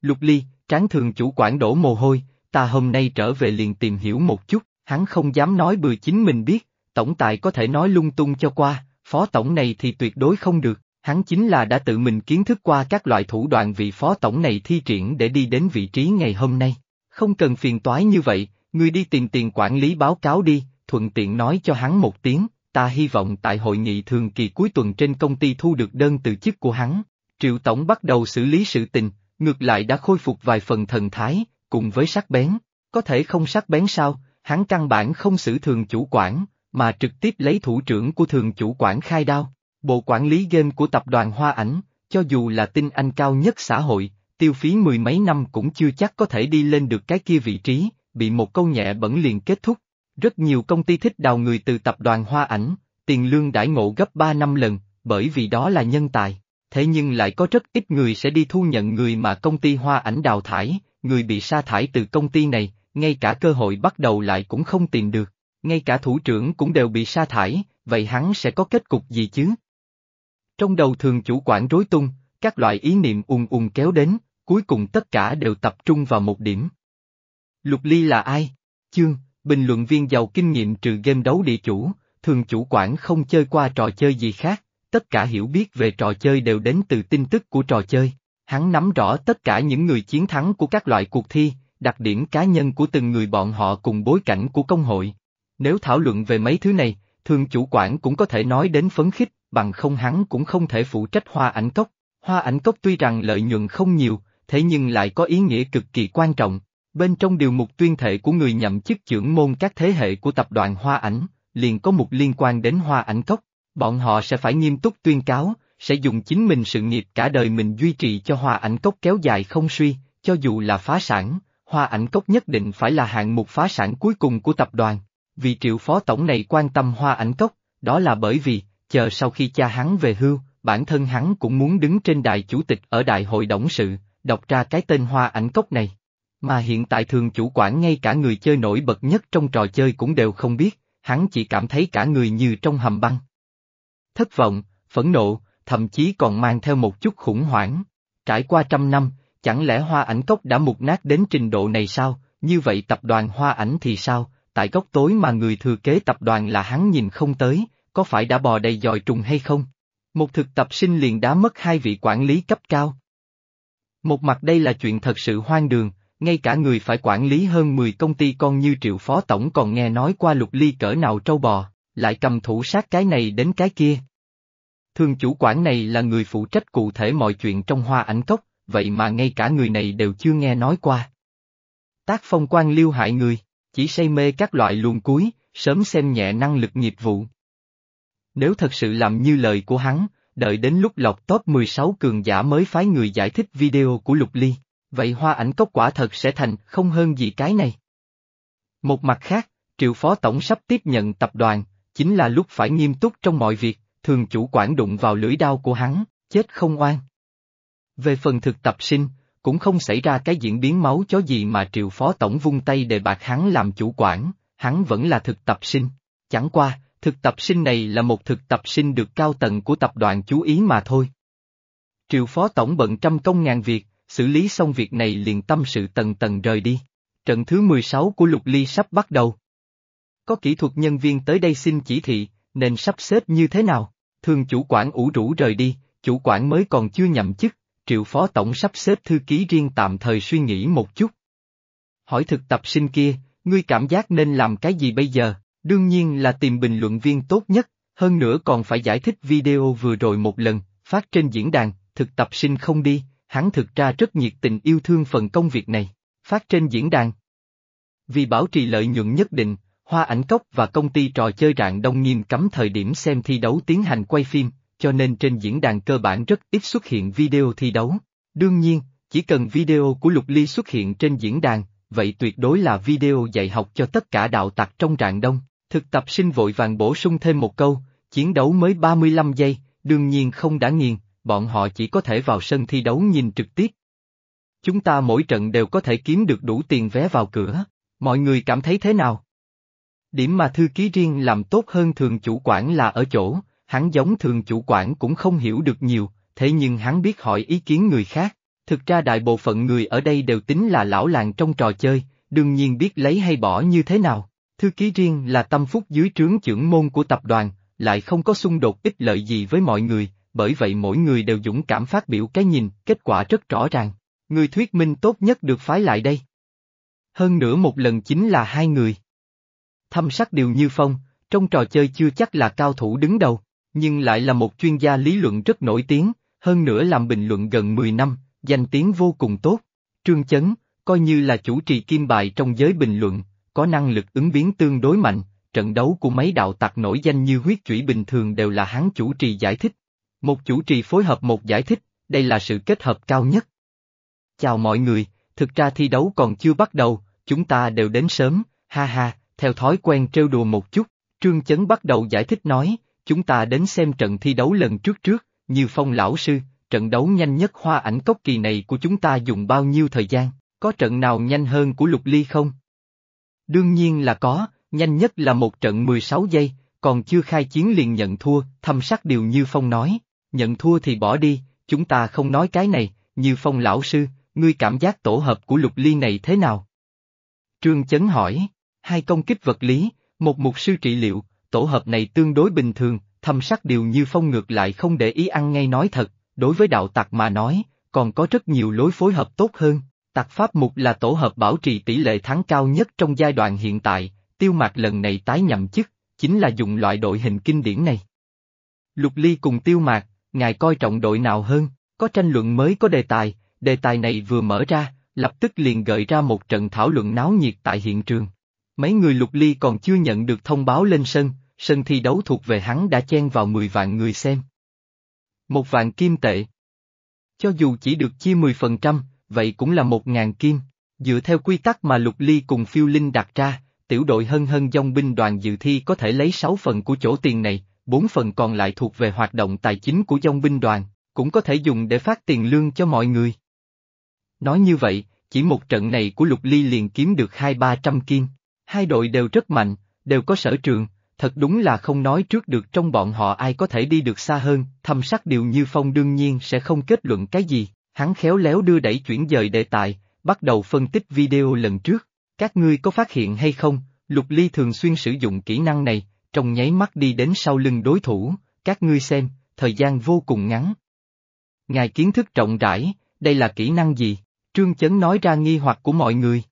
Lục Ly, tráng thường chủ quản đổ mồ hôi, ta hôm nay trở về liền tìm hiểu một chút, hắn không dám nói bừa chính mình biết, tổng tài có thể nói lung tung cho qua, phó tổng này thì tuyệt đối không được, hắn chính là đã tự mình kiến thức qua các loại thủ đoạn vị phó tổng này thi triển để đi đến vị trí ngày hôm nay. Không cần phiền toái như vậy, ngươi đi tìm tiền quản lý báo cáo đi, thuận tiện nói cho hắn một tiếng, ta hy vọng tại hội nghị thường kỳ cuối tuần trên công ty thu được đơn từ chức của hắn. Triệu Tổng bắt đầu xử lý sự tình, ngược lại đã khôi phục vài phần thần thái, cùng với sắc bén. Có thể không sắc bén sao, hắn căn bản không xử thường chủ quản, mà trực tiếp lấy thủ trưởng của thường chủ quản khai đao. Bộ quản lý game của tập đoàn Hoa Ảnh, cho dù là tinh anh cao nhất xã hội, tiêu phí mười mấy năm cũng chưa chắc có thể đi lên được cái kia vị trí, bị một câu nhẹ bẩn liền kết thúc. Rất nhiều công ty thích đào người từ tập đoàn Hoa Ảnh, tiền lương đãi ngộ gấp 3 năm lần, bởi vì đó là nhân tài. Thế nhưng lại có rất ít người sẽ đi thu nhận người mà công ty Hoa Ảnh đào thải, người bị sa thải từ công ty này, ngay cả cơ hội bắt đầu lại cũng không tìm được, ngay cả thủ trưởng cũng đều bị sa thải, vậy hắn sẽ có kết cục gì chứ? Trong đầu thường chủ quản rối tung, các loại ý niệm ùn ùn kéo đến, cuối cùng tất cả đều tập trung vào một điểm. Lục Ly là ai? Chương, bình luận viên giàu kinh nghiệm trừ game đấu địa chủ, thường chủ quản không chơi qua trò chơi gì khác, tất cả hiểu biết về trò chơi đều đến từ tin tức của trò chơi. Hắn nắm rõ tất cả những người chiến thắng của các loại cuộc thi, đặc điểm cá nhân của từng người bọn họ cùng bối cảnh của công hội. Nếu thảo luận về mấy thứ này, thường chủ quản cũng có thể nói đến phấn khích, bằng không hắn cũng không thể phụ trách hoa ảnh cốc. Hoa ảnh cốc tuy rằng lợi nhuận không nhiều, thế nhưng lại có ý nghĩa cực kỳ quan trọng, Bên trong điều mục tuyên thệ của người nhậm chức trưởng môn các thế hệ của tập đoàn Hoa Ảnh, liền có một liên quan đến Hoa Ảnh Cốc. Bọn họ sẽ phải nghiêm túc tuyên cáo, sẽ dùng chính mình sự nghiệp cả đời mình duy trì cho Hoa Ảnh Cốc kéo dài không suy, cho dù là phá sản, Hoa Ảnh Cốc nhất định phải là hạng mục phá sản cuối cùng của tập đoàn. Vì triệu phó tổng này quan tâm Hoa Ảnh Cốc, đó là bởi vì, chờ sau khi cha hắn về hưu, bản thân hắn cũng muốn đứng trên đại chủ tịch ở đại hội đồng sự đọc ra cái tên Hoa Ảnh Cốc này. Mà hiện tại thường chủ quản ngay cả người chơi nổi bật nhất trong trò chơi cũng đều không biết, hắn chỉ cảm thấy cả người như trong hầm băng. Thất vọng, phẫn nộ, thậm chí còn mang theo một chút khủng hoảng. Trải qua trăm năm, chẳng lẽ hoa ảnh cốc đã mục nát đến trình độ này sao, như vậy tập đoàn hoa ảnh thì sao, tại góc tối mà người thừa kế tập đoàn là hắn nhìn không tới, có phải đã bò đầy dòi trùng hay không? Một thực tập sinh liền đã mất hai vị quản lý cấp cao. Một mặt đây là chuyện thật sự hoang đường, ngay cả người phải quản lý hơn 10 công ty con như triệu phó tổng còn nghe nói qua lục ly cỡ nào trâu bò, lại cầm thủ sát cái này đến cái kia. Thường chủ quản này là người phụ trách cụ thể mọi chuyện trong hoa ảnh cốc, vậy mà ngay cả người này đều chưa nghe nói qua. Tác phong quan liêu hại người, chỉ say mê các loại luồng cuối, sớm xem nhẹ năng lực nghiệp vụ. Nếu thật sự làm như lời của hắn, đợi đến lúc lọc top 16 cường giả mới phái người giải thích video của Lục Ly. Vậy hoa ảnh cốc quả thật sẽ thành không hơn gì cái này. Một mặt khác, triệu phó tổng sắp tiếp nhận tập đoàn, chính là lúc phải nghiêm túc trong mọi việc, thường chủ quản đụng vào lưỡi đao của hắn, chết không oan. Về phần thực tập sinh, cũng không xảy ra cái diễn biến máu chó gì mà triệu phó tổng vung tay để bạc hắn làm chủ quản, hắn vẫn là thực tập sinh. Chẳng qua, thực tập sinh này là một thực tập sinh được cao tầng của tập đoàn chú ý mà thôi. Triệu phó tổng bận trăm công ngàn việc, xử lý xong việc này liền tâm sự tầng tầng rời đi. Trận thứ 16 của Lục Ly sắp bắt đầu. Có kỹ thuật nhân viên tới đây xin chỉ thị, nên sắp xếp như thế nào? Thường chủ quản ủ rũ rời đi, chủ quản mới còn chưa nhậm chức, triệu phó tổng sắp xếp thư ký riêng tạm thời suy nghĩ một chút. Hỏi thực tập sinh kia, ngươi cảm giác nên làm cái gì bây giờ? Đương nhiên là tìm bình luận viên tốt nhất, hơn nữa còn phải giải thích video vừa rồi một lần, phát trên diễn đàn, thực tập sinh không đi, hắn thực ra rất nhiệt tình yêu thương phần công việc này, phát trên diễn đàn. Vì bảo trì lợi nhuận nhất định, Hoa Ảnh Cốc và công ty trò chơi rạng đông nghiêm cấm thời điểm xem thi đấu tiến hành quay phim, cho nên trên diễn đàn cơ bản rất ít xuất hiện video thi đấu. Đương nhiên, chỉ cần video của Lục Ly xuất hiện trên diễn đàn, vậy tuyệt đối là video dạy học cho tất cả đạo tặc trong rạng đông. Thực tập sinh vội vàng bổ sung thêm một câu, chiến đấu mới 35 giây, đương nhiên không đã nghiền, bọn họ chỉ có thể vào sân thi đấu nhìn trực tiếp. Chúng ta mỗi trận đều có thể kiếm được đủ tiền vé vào cửa, mọi người cảm thấy thế nào? Điểm mà thư ký riêng làm tốt hơn thường chủ quản là ở chỗ, hắn giống thường chủ quản cũng không hiểu được nhiều, thế nhưng hắn biết hỏi ý kiến người khác. Thực ra đại bộ phận người ở đây đều tính là lão làng trong trò chơi, đương nhiên biết lấy hay bỏ như thế nào. Thư ký riêng là tâm phúc dưới trướng trưởng môn của tập đoàn, lại không có xung đột ích lợi gì với mọi người, bởi vậy mỗi người đều dũng cảm phát biểu cái nhìn, kết quả rất rõ ràng. Người thuyết minh tốt nhất được phái lại đây. Hơn nữa một lần chính là hai người. Thâm sắc điều như phong, trong trò chơi chưa chắc là cao thủ đứng đầu, nhưng lại là một chuyên gia lý luận rất nổi tiếng, hơn nữa làm bình luận gần 10 năm, danh tiếng vô cùng tốt. Trương Chấn, coi như là chủ trì kim bài trong giới bình luận, có năng lực ứng biến tương đối mạnh, trận đấu của mấy đạo tặc nổi danh như huyết chủy bình thường đều là hắn chủ trì giải thích. Một chủ trì phối hợp một giải thích, đây là sự kết hợp cao nhất. Chào mọi người, thực ra thi đấu còn chưa bắt đầu, chúng ta đều đến sớm, ha ha, theo thói quen trêu đùa một chút, Trương Chấn bắt đầu giải thích nói, chúng ta đến xem trận thi đấu lần trước trước, như phong lão sư, trận đấu nhanh nhất hoa ảnh cốc kỳ này của chúng ta dùng bao nhiêu thời gian, có trận nào nhanh hơn của lục ly không? Đương nhiên là có, nhanh nhất là một trận 16 giây, còn chưa khai chiến liền nhận thua, thâm sắc điều như phong nói, nhận thua thì bỏ đi, chúng ta không nói cái này, như phong lão sư, ngươi cảm giác tổ hợp của lục ly này thế nào? Trương Chấn hỏi, hai công kích vật lý, một mục sư trị liệu, tổ hợp này tương đối bình thường, thâm sắc điều như phong ngược lại không để ý ăn ngay nói thật, đối với đạo tặc mà nói, còn có rất nhiều lối phối hợp tốt hơn. Tặc Pháp Mục là tổ hợp bảo trì tỷ lệ thắng cao nhất trong giai đoạn hiện tại, tiêu mạc lần này tái nhậm chức, chính là dùng loại đội hình kinh điển này. Lục Ly cùng tiêu mạc, ngài coi trọng đội nào hơn, có tranh luận mới có đề tài, đề tài này vừa mở ra, lập tức liền gợi ra một trận thảo luận náo nhiệt tại hiện trường. Mấy người Lục Ly còn chưa nhận được thông báo lên sân, sân thi đấu thuộc về hắn đã chen vào 10 vạn người xem. Một vạn kim tệ. Cho dù chỉ được chia 10%, vậy cũng là một ngàn kim. Dựa theo quy tắc mà Lục Ly cùng phiêu linh đặt ra, tiểu đội hân hân dòng binh đoàn dự thi có thể lấy 6 phần của chỗ tiền này, 4 phần còn lại thuộc về hoạt động tài chính của dòng binh đoàn, cũng có thể dùng để phát tiền lương cho mọi người. Nói như vậy, chỉ một trận này của Lục Ly liền kiếm được hai ba trăm kim. Hai đội đều rất mạnh, đều có sở trường, thật đúng là không nói trước được trong bọn họ ai có thể đi được xa hơn, thâm sắc điều như phong đương nhiên sẽ không kết luận cái gì, hắn khéo léo đưa đẩy chuyển dời đề tài, bắt đầu phân tích video lần trước. Các ngươi có phát hiện hay không, Lục Ly thường xuyên sử dụng kỹ năng này, trong nháy mắt đi đến sau lưng đối thủ, các ngươi xem, thời gian vô cùng ngắn. Ngài kiến thức rộng rãi, đây là kỹ năng gì? Trương Chấn nói ra nghi hoặc của mọi người.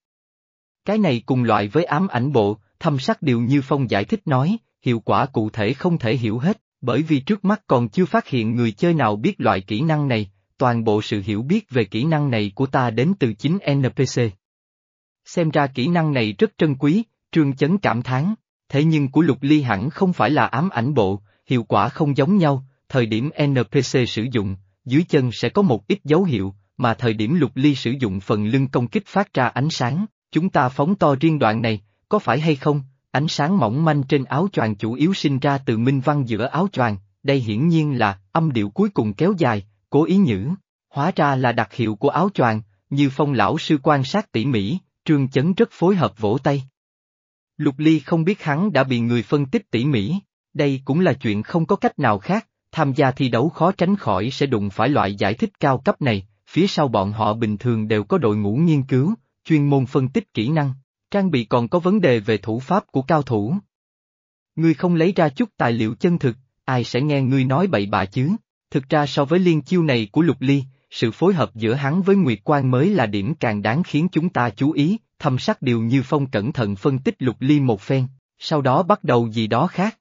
Cái này cùng loại với ám ảnh bộ, thâm sắc điều như Phong giải thích nói, hiệu quả cụ thể không thể hiểu hết, bởi vì trước mắt còn chưa phát hiện người chơi nào biết loại kỹ năng này, toàn bộ sự hiểu biết về kỹ năng này của ta đến từ chính NPC. Xem ra kỹ năng này rất trân quý, trương chấn cảm thán, thế nhưng của lục ly hẳn không phải là ám ảnh bộ, hiệu quả không giống nhau, thời điểm NPC sử dụng, dưới chân sẽ có một ít dấu hiệu, mà thời điểm lục ly sử dụng phần lưng công kích phát ra ánh sáng, chúng ta phóng to riêng đoạn này, có phải hay không? Ánh sáng mỏng manh trên áo choàng chủ yếu sinh ra từ minh văn giữa áo choàng, đây hiển nhiên là âm điệu cuối cùng kéo dài, cố ý nhử. Hóa ra là đặc hiệu của áo choàng, như phong lão sư quan sát tỉ mỉ, trương chấn rất phối hợp vỗ tay. Lục Ly không biết hắn đã bị người phân tích tỉ mỉ, đây cũng là chuyện không có cách nào khác, tham gia thi đấu khó tránh khỏi sẽ đụng phải loại giải thích cao cấp này, phía sau bọn họ bình thường đều có đội ngũ nghiên cứu, chuyên môn phân tích kỹ năng, trang bị còn có vấn đề về thủ pháp của cao thủ. Ngươi không lấy ra chút tài liệu chân thực, ai sẽ nghe ngươi nói bậy bạ chứ? Thực ra so với liên chiêu này của Lục Ly, sự phối hợp giữa hắn với Nguyệt quang mới là điểm càng đáng khiến chúng ta chú ý, thâm sắc điều như phong cẩn thận phân tích Lục Ly một phen, sau đó bắt đầu gì đó khác.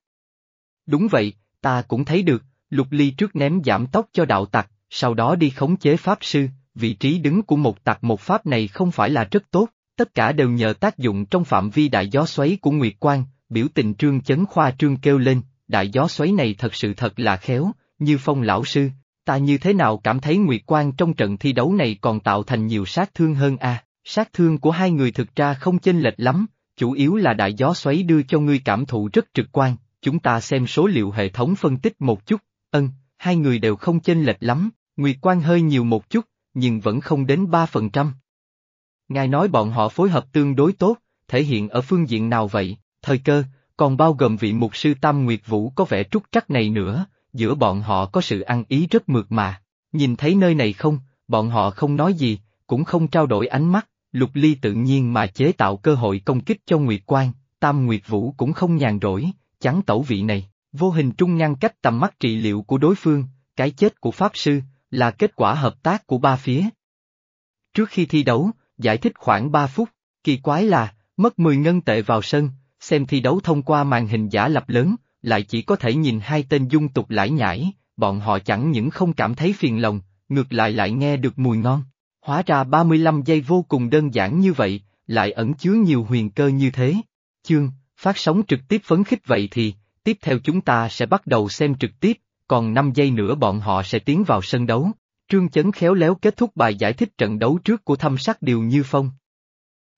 Đúng vậy, ta cũng thấy được, Lục Ly trước ném giảm tốc cho đạo tặc, sau đó đi khống chế pháp sư, vị trí đứng của một tặc một pháp này không phải là rất tốt, tất cả đều nhờ tác dụng trong phạm vi đại gió xoáy của Nguyệt Quan, biểu tình trương chấn khoa trương kêu lên, đại gió xoáy này thật sự thật là khéo, như phong lão sư, ta như thế nào cảm thấy Nguyệt Quan trong trận thi đấu này còn tạo thành nhiều sát thương hơn a sát thương của hai người thực ra không chênh lệch lắm, chủ yếu là đại gió xoáy đưa cho ngươi cảm thụ rất trực quan, chúng ta xem số liệu hệ thống phân tích một chút, ân, hai người đều không chênh lệch lắm, Nguyệt Quan hơi nhiều một chút, nhưng vẫn không đến 3%. Ngài nói bọn họ phối hợp tương đối tốt, thể hiện ở phương diện nào vậy, thời cơ, còn bao gồm vị mục sư Tam Nguyệt Vũ có vẻ trúc trắc này nữa, giữa bọn họ có sự ăn ý rất mượt mà. Nhìn thấy nơi này không, bọn họ không nói gì, cũng không trao đổi ánh mắt, Lục Ly tự nhiên mà chế tạo cơ hội công kích cho Nguyệt Quan, Tam Nguyệt Vũ cũng không nhàn rỗi, chắn tẩu vị này, vô hình trung ngăn cách tầm mắt trị liệu của đối phương, cái chết của Pháp Sư, là kết quả hợp tác của ba phía. Trước khi thi đấu, giải thích khoảng 3 phút, kỳ quái là, mất 10 ngân tệ vào sân, xem thi đấu thông qua màn hình giả lập lớn, lại chỉ có thể nhìn hai tên dung tục lải nhải, bọn họ chẳng những không cảm thấy phiền lòng, ngược lại lại nghe được mùi ngon. Hóa ra 35 giây vô cùng đơn giản như vậy, lại ẩn chứa nhiều huyền cơ như thế. Chương, phát sóng trực tiếp phấn khích vậy thì, tiếp theo chúng ta sẽ bắt đầu xem trực tiếp, còn 5 giây nữa bọn họ sẽ tiến vào sân đấu. Trương Chấn khéo léo kết thúc bài giải thích trận đấu trước của thâm sắc điều như phong.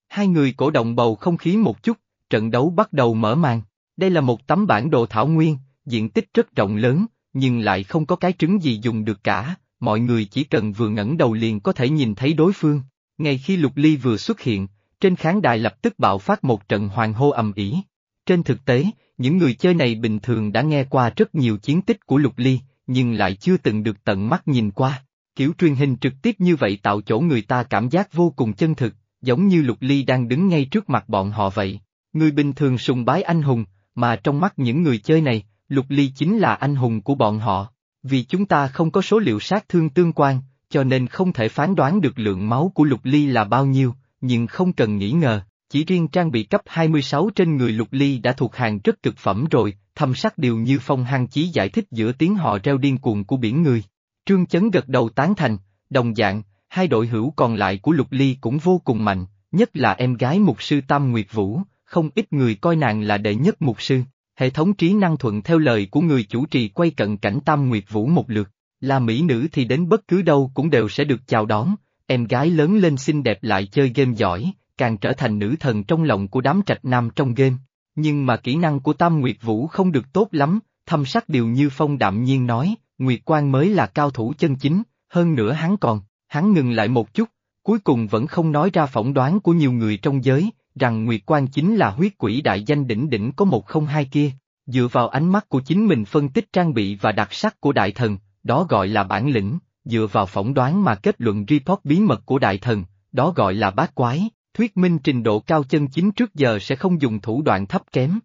Hai người cổ động bầu không khí một chút, trận đấu bắt đầu mở màn. Đây là một tấm bản đồ thảo nguyên, diện tích rất rộng lớn, nhưng lại không có cái trứng gì dùng được cả, mọi người chỉ cần vừa ngẩng đầu liền có thể nhìn thấy đối phương. Ngay khi Lục Ly vừa xuất hiện, trên khán đài lập tức bạo phát một trận hoàng hô ầm ĩ. Trên thực tế, những người chơi này bình thường đã nghe qua rất nhiều chiến tích của Lục Ly, nhưng lại chưa từng được tận mắt nhìn qua. Kiểu truyền hình trực tiếp như vậy tạo chỗ người ta cảm giác vô cùng chân thực, giống như Lục Ly đang đứng ngay trước mặt bọn họ vậy. Người bình thường sùng bái anh hùng, mà trong mắt những người chơi này, Lục Ly chính là anh hùng của bọn họ. Vì chúng ta không có số liệu sát thương tương quan, cho nên không thể phán đoán được lượng máu của Lục Ly là bao nhiêu, nhưng không cần nghĩ ngờ, chỉ riêng trang bị cấp 26 trên người Lục Ly đã thuộc hàng rất cực phẩm rồi, thâm sắc điều như phong hăng chí giải thích giữa tiếng họ reo điên cuồng của biển người. Trương Chấn gật đầu tán thành, đồng dạng, hai đội hữu còn lại của Lục Ly cũng vô cùng mạnh, nhất là em gái mục sư Tam Nguyệt Vũ, không ít người coi nàng là đệ nhất mục sư. Hệ thống trí năng thuận theo lời của người chủ trì quay cận cảnh Tam Nguyệt Vũ một lượt, là mỹ nữ thì đến bất cứ đâu cũng đều sẽ được chào đón, em gái lớn lên xinh đẹp lại chơi game giỏi, càng trở thành nữ thần trong lòng của đám trạch nam trong game. Nhưng mà kỹ năng của Tam Nguyệt Vũ không được tốt lắm, thâm sắc điều như phong đạm nhiên nói, Nguyệt Quang mới là cao thủ chân chính, hơn nữa hắn còn, hắn ngừng lại một chút, cuối cùng vẫn không nói ra phỏng đoán của nhiều người trong giới, rằng Nguyệt Quang chính là huyết quỷ đại danh đỉnh đỉnh có một không hai kia, dựa vào ánh mắt của chính mình phân tích trang bị và đặc sắc của đại thần, đó gọi là bản lĩnh, dựa vào phỏng đoán mà kết luận report bí mật của đại thần, đó gọi là bát quái, thuyết minh trình độ cao chân chính trước giờ sẽ không dùng thủ đoạn thấp kém.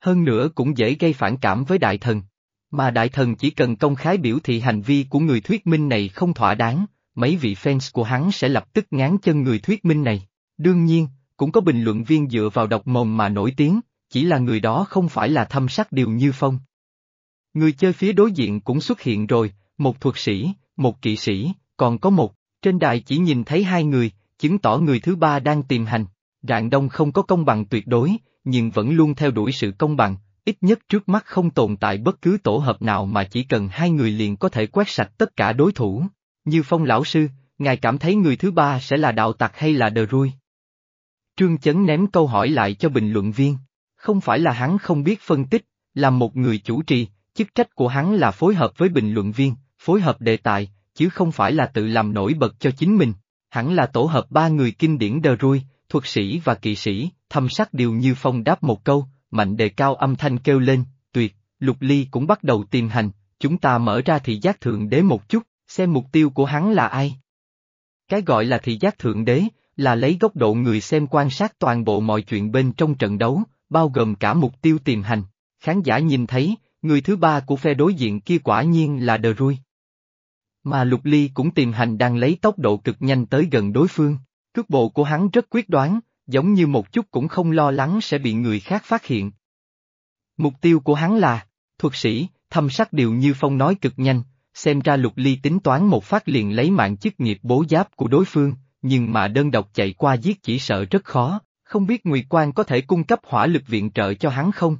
Hơn nữa cũng dễ gây phản cảm với đại thần. Mà đại thần chỉ cần công khái biểu thị hành vi của người thuyết minh này không thỏa đáng, mấy vị fans của hắn sẽ lập tức ngán chân người thuyết minh này. Đương nhiên, cũng có bình luận viên dựa vào độc mồm mà nổi tiếng, chỉ là người đó không phải là thâm sắc điều như phong. Người chơi phía đối diện cũng xuất hiện rồi, một thuật sĩ, một kỵ sĩ, còn có một, trên đài chỉ nhìn thấy hai người, chứng tỏ người thứ ba đang tìm hành. Rạng Đông không có công bằng tuyệt đối, nhưng vẫn luôn theo đuổi sự công bằng, ít nhất trước mắt không tồn tại bất cứ tổ hợp nào mà chỉ cần hai người liền có thể quét sạch tất cả đối thủ. Như phong lão sư, ngài cảm thấy người thứ ba sẽ là đạo tặc hay là đờ rui? Trương Chấn ném câu hỏi lại cho bình luận viên. Không phải là hắn không biết phân tích, là một người chủ trì, chức trách của hắn là phối hợp với bình luận viên, phối hợp đề tài, chứ không phải là tự làm nổi bật cho chính mình. Hẳn là tổ hợp ba người kinh điển đờ rui, thuật sĩ và kỵ sĩ, thâm sắc điều như phong đáp một câu, mạnh đề cao âm thanh kêu lên, tuyệt, lục ly cũng bắt đầu tìm hành, chúng ta mở ra thị giác thượng đế một chút, xem mục tiêu của hắn là ai. Cái gọi là thị giác thượng đế, là lấy góc độ người xem quan sát toàn bộ mọi chuyện bên trong trận đấu, bao gồm cả mục tiêu tìm hành. Khán giả nhìn thấy, người thứ ba của phe đối diện kia quả nhiên là Đờ Rui. Mà Lục Ly cũng tìm hành đang lấy tốc độ cực nhanh tới gần đối phương. Cước bộ của hắn rất quyết đoán, giống như một chút cũng không lo lắng sẽ bị người khác phát hiện. Mục tiêu của hắn là, thuật sĩ, thâm sắc điều như phong nói cực nhanh, xem ra lục ly tính toán một phát liền lấy mạng chức nghiệp bố giáp của đối phương, nhưng mà đơn độc chạy qua giết chỉ sợ rất khó, không biết Nguyệt quang có thể cung cấp hỏa lực viện trợ cho hắn không?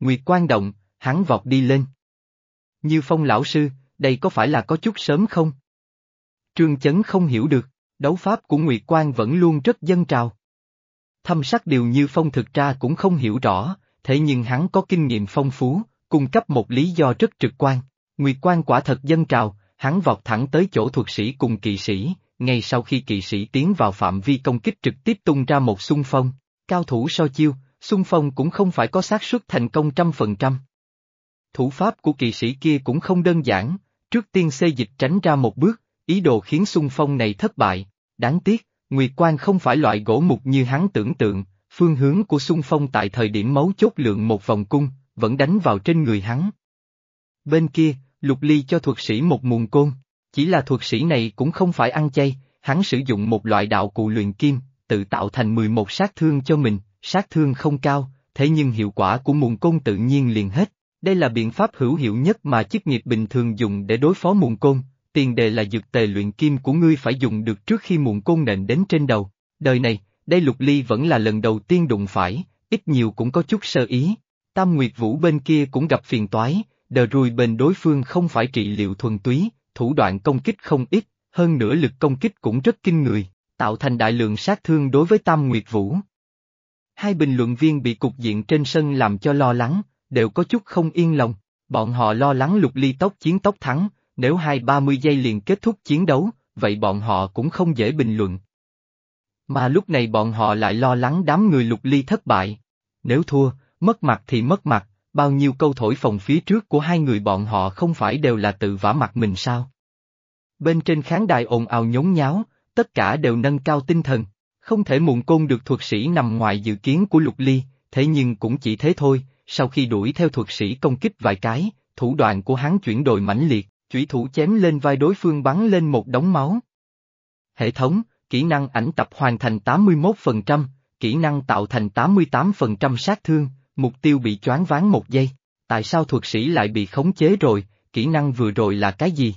Nguyệt quang động, hắn vọt đi lên. Như phong lão sư, đây có phải là có chút sớm không? Trương Chấn không hiểu được, đấu pháp của Nguyệt quang vẫn luôn rất dân trào. Thâm sắc điều như phong thực ra cũng không hiểu rõ, thế nhưng hắn có kinh nghiệm phong phú, cung cấp một lý do rất trực quan. Nguyệt Quan quả thật dân trào, hắn vọt thẳng tới chỗ thuật sĩ cùng kỵ sĩ, ngay sau khi kỵ sĩ tiến vào phạm vi công kích trực tiếp tung ra một xung phong, cao thủ so chiêu, xung phong cũng không phải có xác suất thành công trăm phần trăm. Thủ pháp của kỵ sĩ kia cũng không đơn giản, trước tiên xê dịch tránh ra một bước, ý đồ khiến xung phong này thất bại, đáng tiếc, Nguyệt Quan không phải loại gỗ mục như hắn tưởng tượng, phương hướng của xung phong tại thời điểm mấu chốt lượng một vòng cung, vẫn đánh vào trên người hắn. Bên kia, Lục Ly cho thuật sĩ một mùn côn, chỉ là thuật sĩ này cũng không phải ăn chay, hắn sử dụng một loại đạo cụ luyện kim, tự tạo thành 11 sát thương cho mình, sát thương không cao, thế nhưng hiệu quả của mùn côn tự nhiên liền hết. Đây là biện pháp hữu hiệu nhất mà chức nghiệp bình thường dùng để đối phó mùn côn, tiền đề là dược tề luyện kim của ngươi phải dùng được trước khi muộn côn nện đến trên đầu. Đời này, đây lục ly vẫn là lần đầu tiên đụng phải, ít nhiều cũng có chút sơ ý. Tam Nguyệt Vũ bên kia cũng gặp phiền toái, đờ rùi bên đối phương không phải trị liệu thuần túy, thủ đoạn công kích không ít, hơn nữa lực công kích cũng rất kinh người, tạo thành đại lượng sát thương đối với Tam Nguyệt Vũ. Hai bình luận viên bị cục diện trên sân làm cho lo lắng, đều có chút không yên lòng, bọn họ lo lắng lục ly tốc chiến tốc thắng, nếu hai ba mươi giây liền kết thúc chiến đấu, vậy bọn họ cũng không dễ bình luận. Mà lúc này bọn họ lại lo lắng đám người lục ly thất bại. Nếu thua, mất mặt thì mất mặt, bao nhiêu câu thổi phòng phía trước của hai người bọn họ không phải đều là tự vả mặt mình sao? Bên trên khán đài ồn ào nhốn nháo, tất cả đều nâng cao tinh thần, không thể muộn côn được thuật sĩ nằm ngoài dự kiến của lục ly, thế nhưng cũng chỉ thế thôi, sau khi đuổi theo thuật sĩ công kích vài cái, thủ đoạn của hắn chuyển đổi mãnh liệt, chủy thủ chém lên vai đối phương bắn lên một đống máu. Hệ thống, kỹ năng ảnh tập hoàn thành 81%, kỹ năng tạo thành 88% sát thương, mục tiêu bị choáng ván một giây. Tại sao thuật sĩ lại bị khống chế rồi, kỹ năng vừa rồi là cái gì?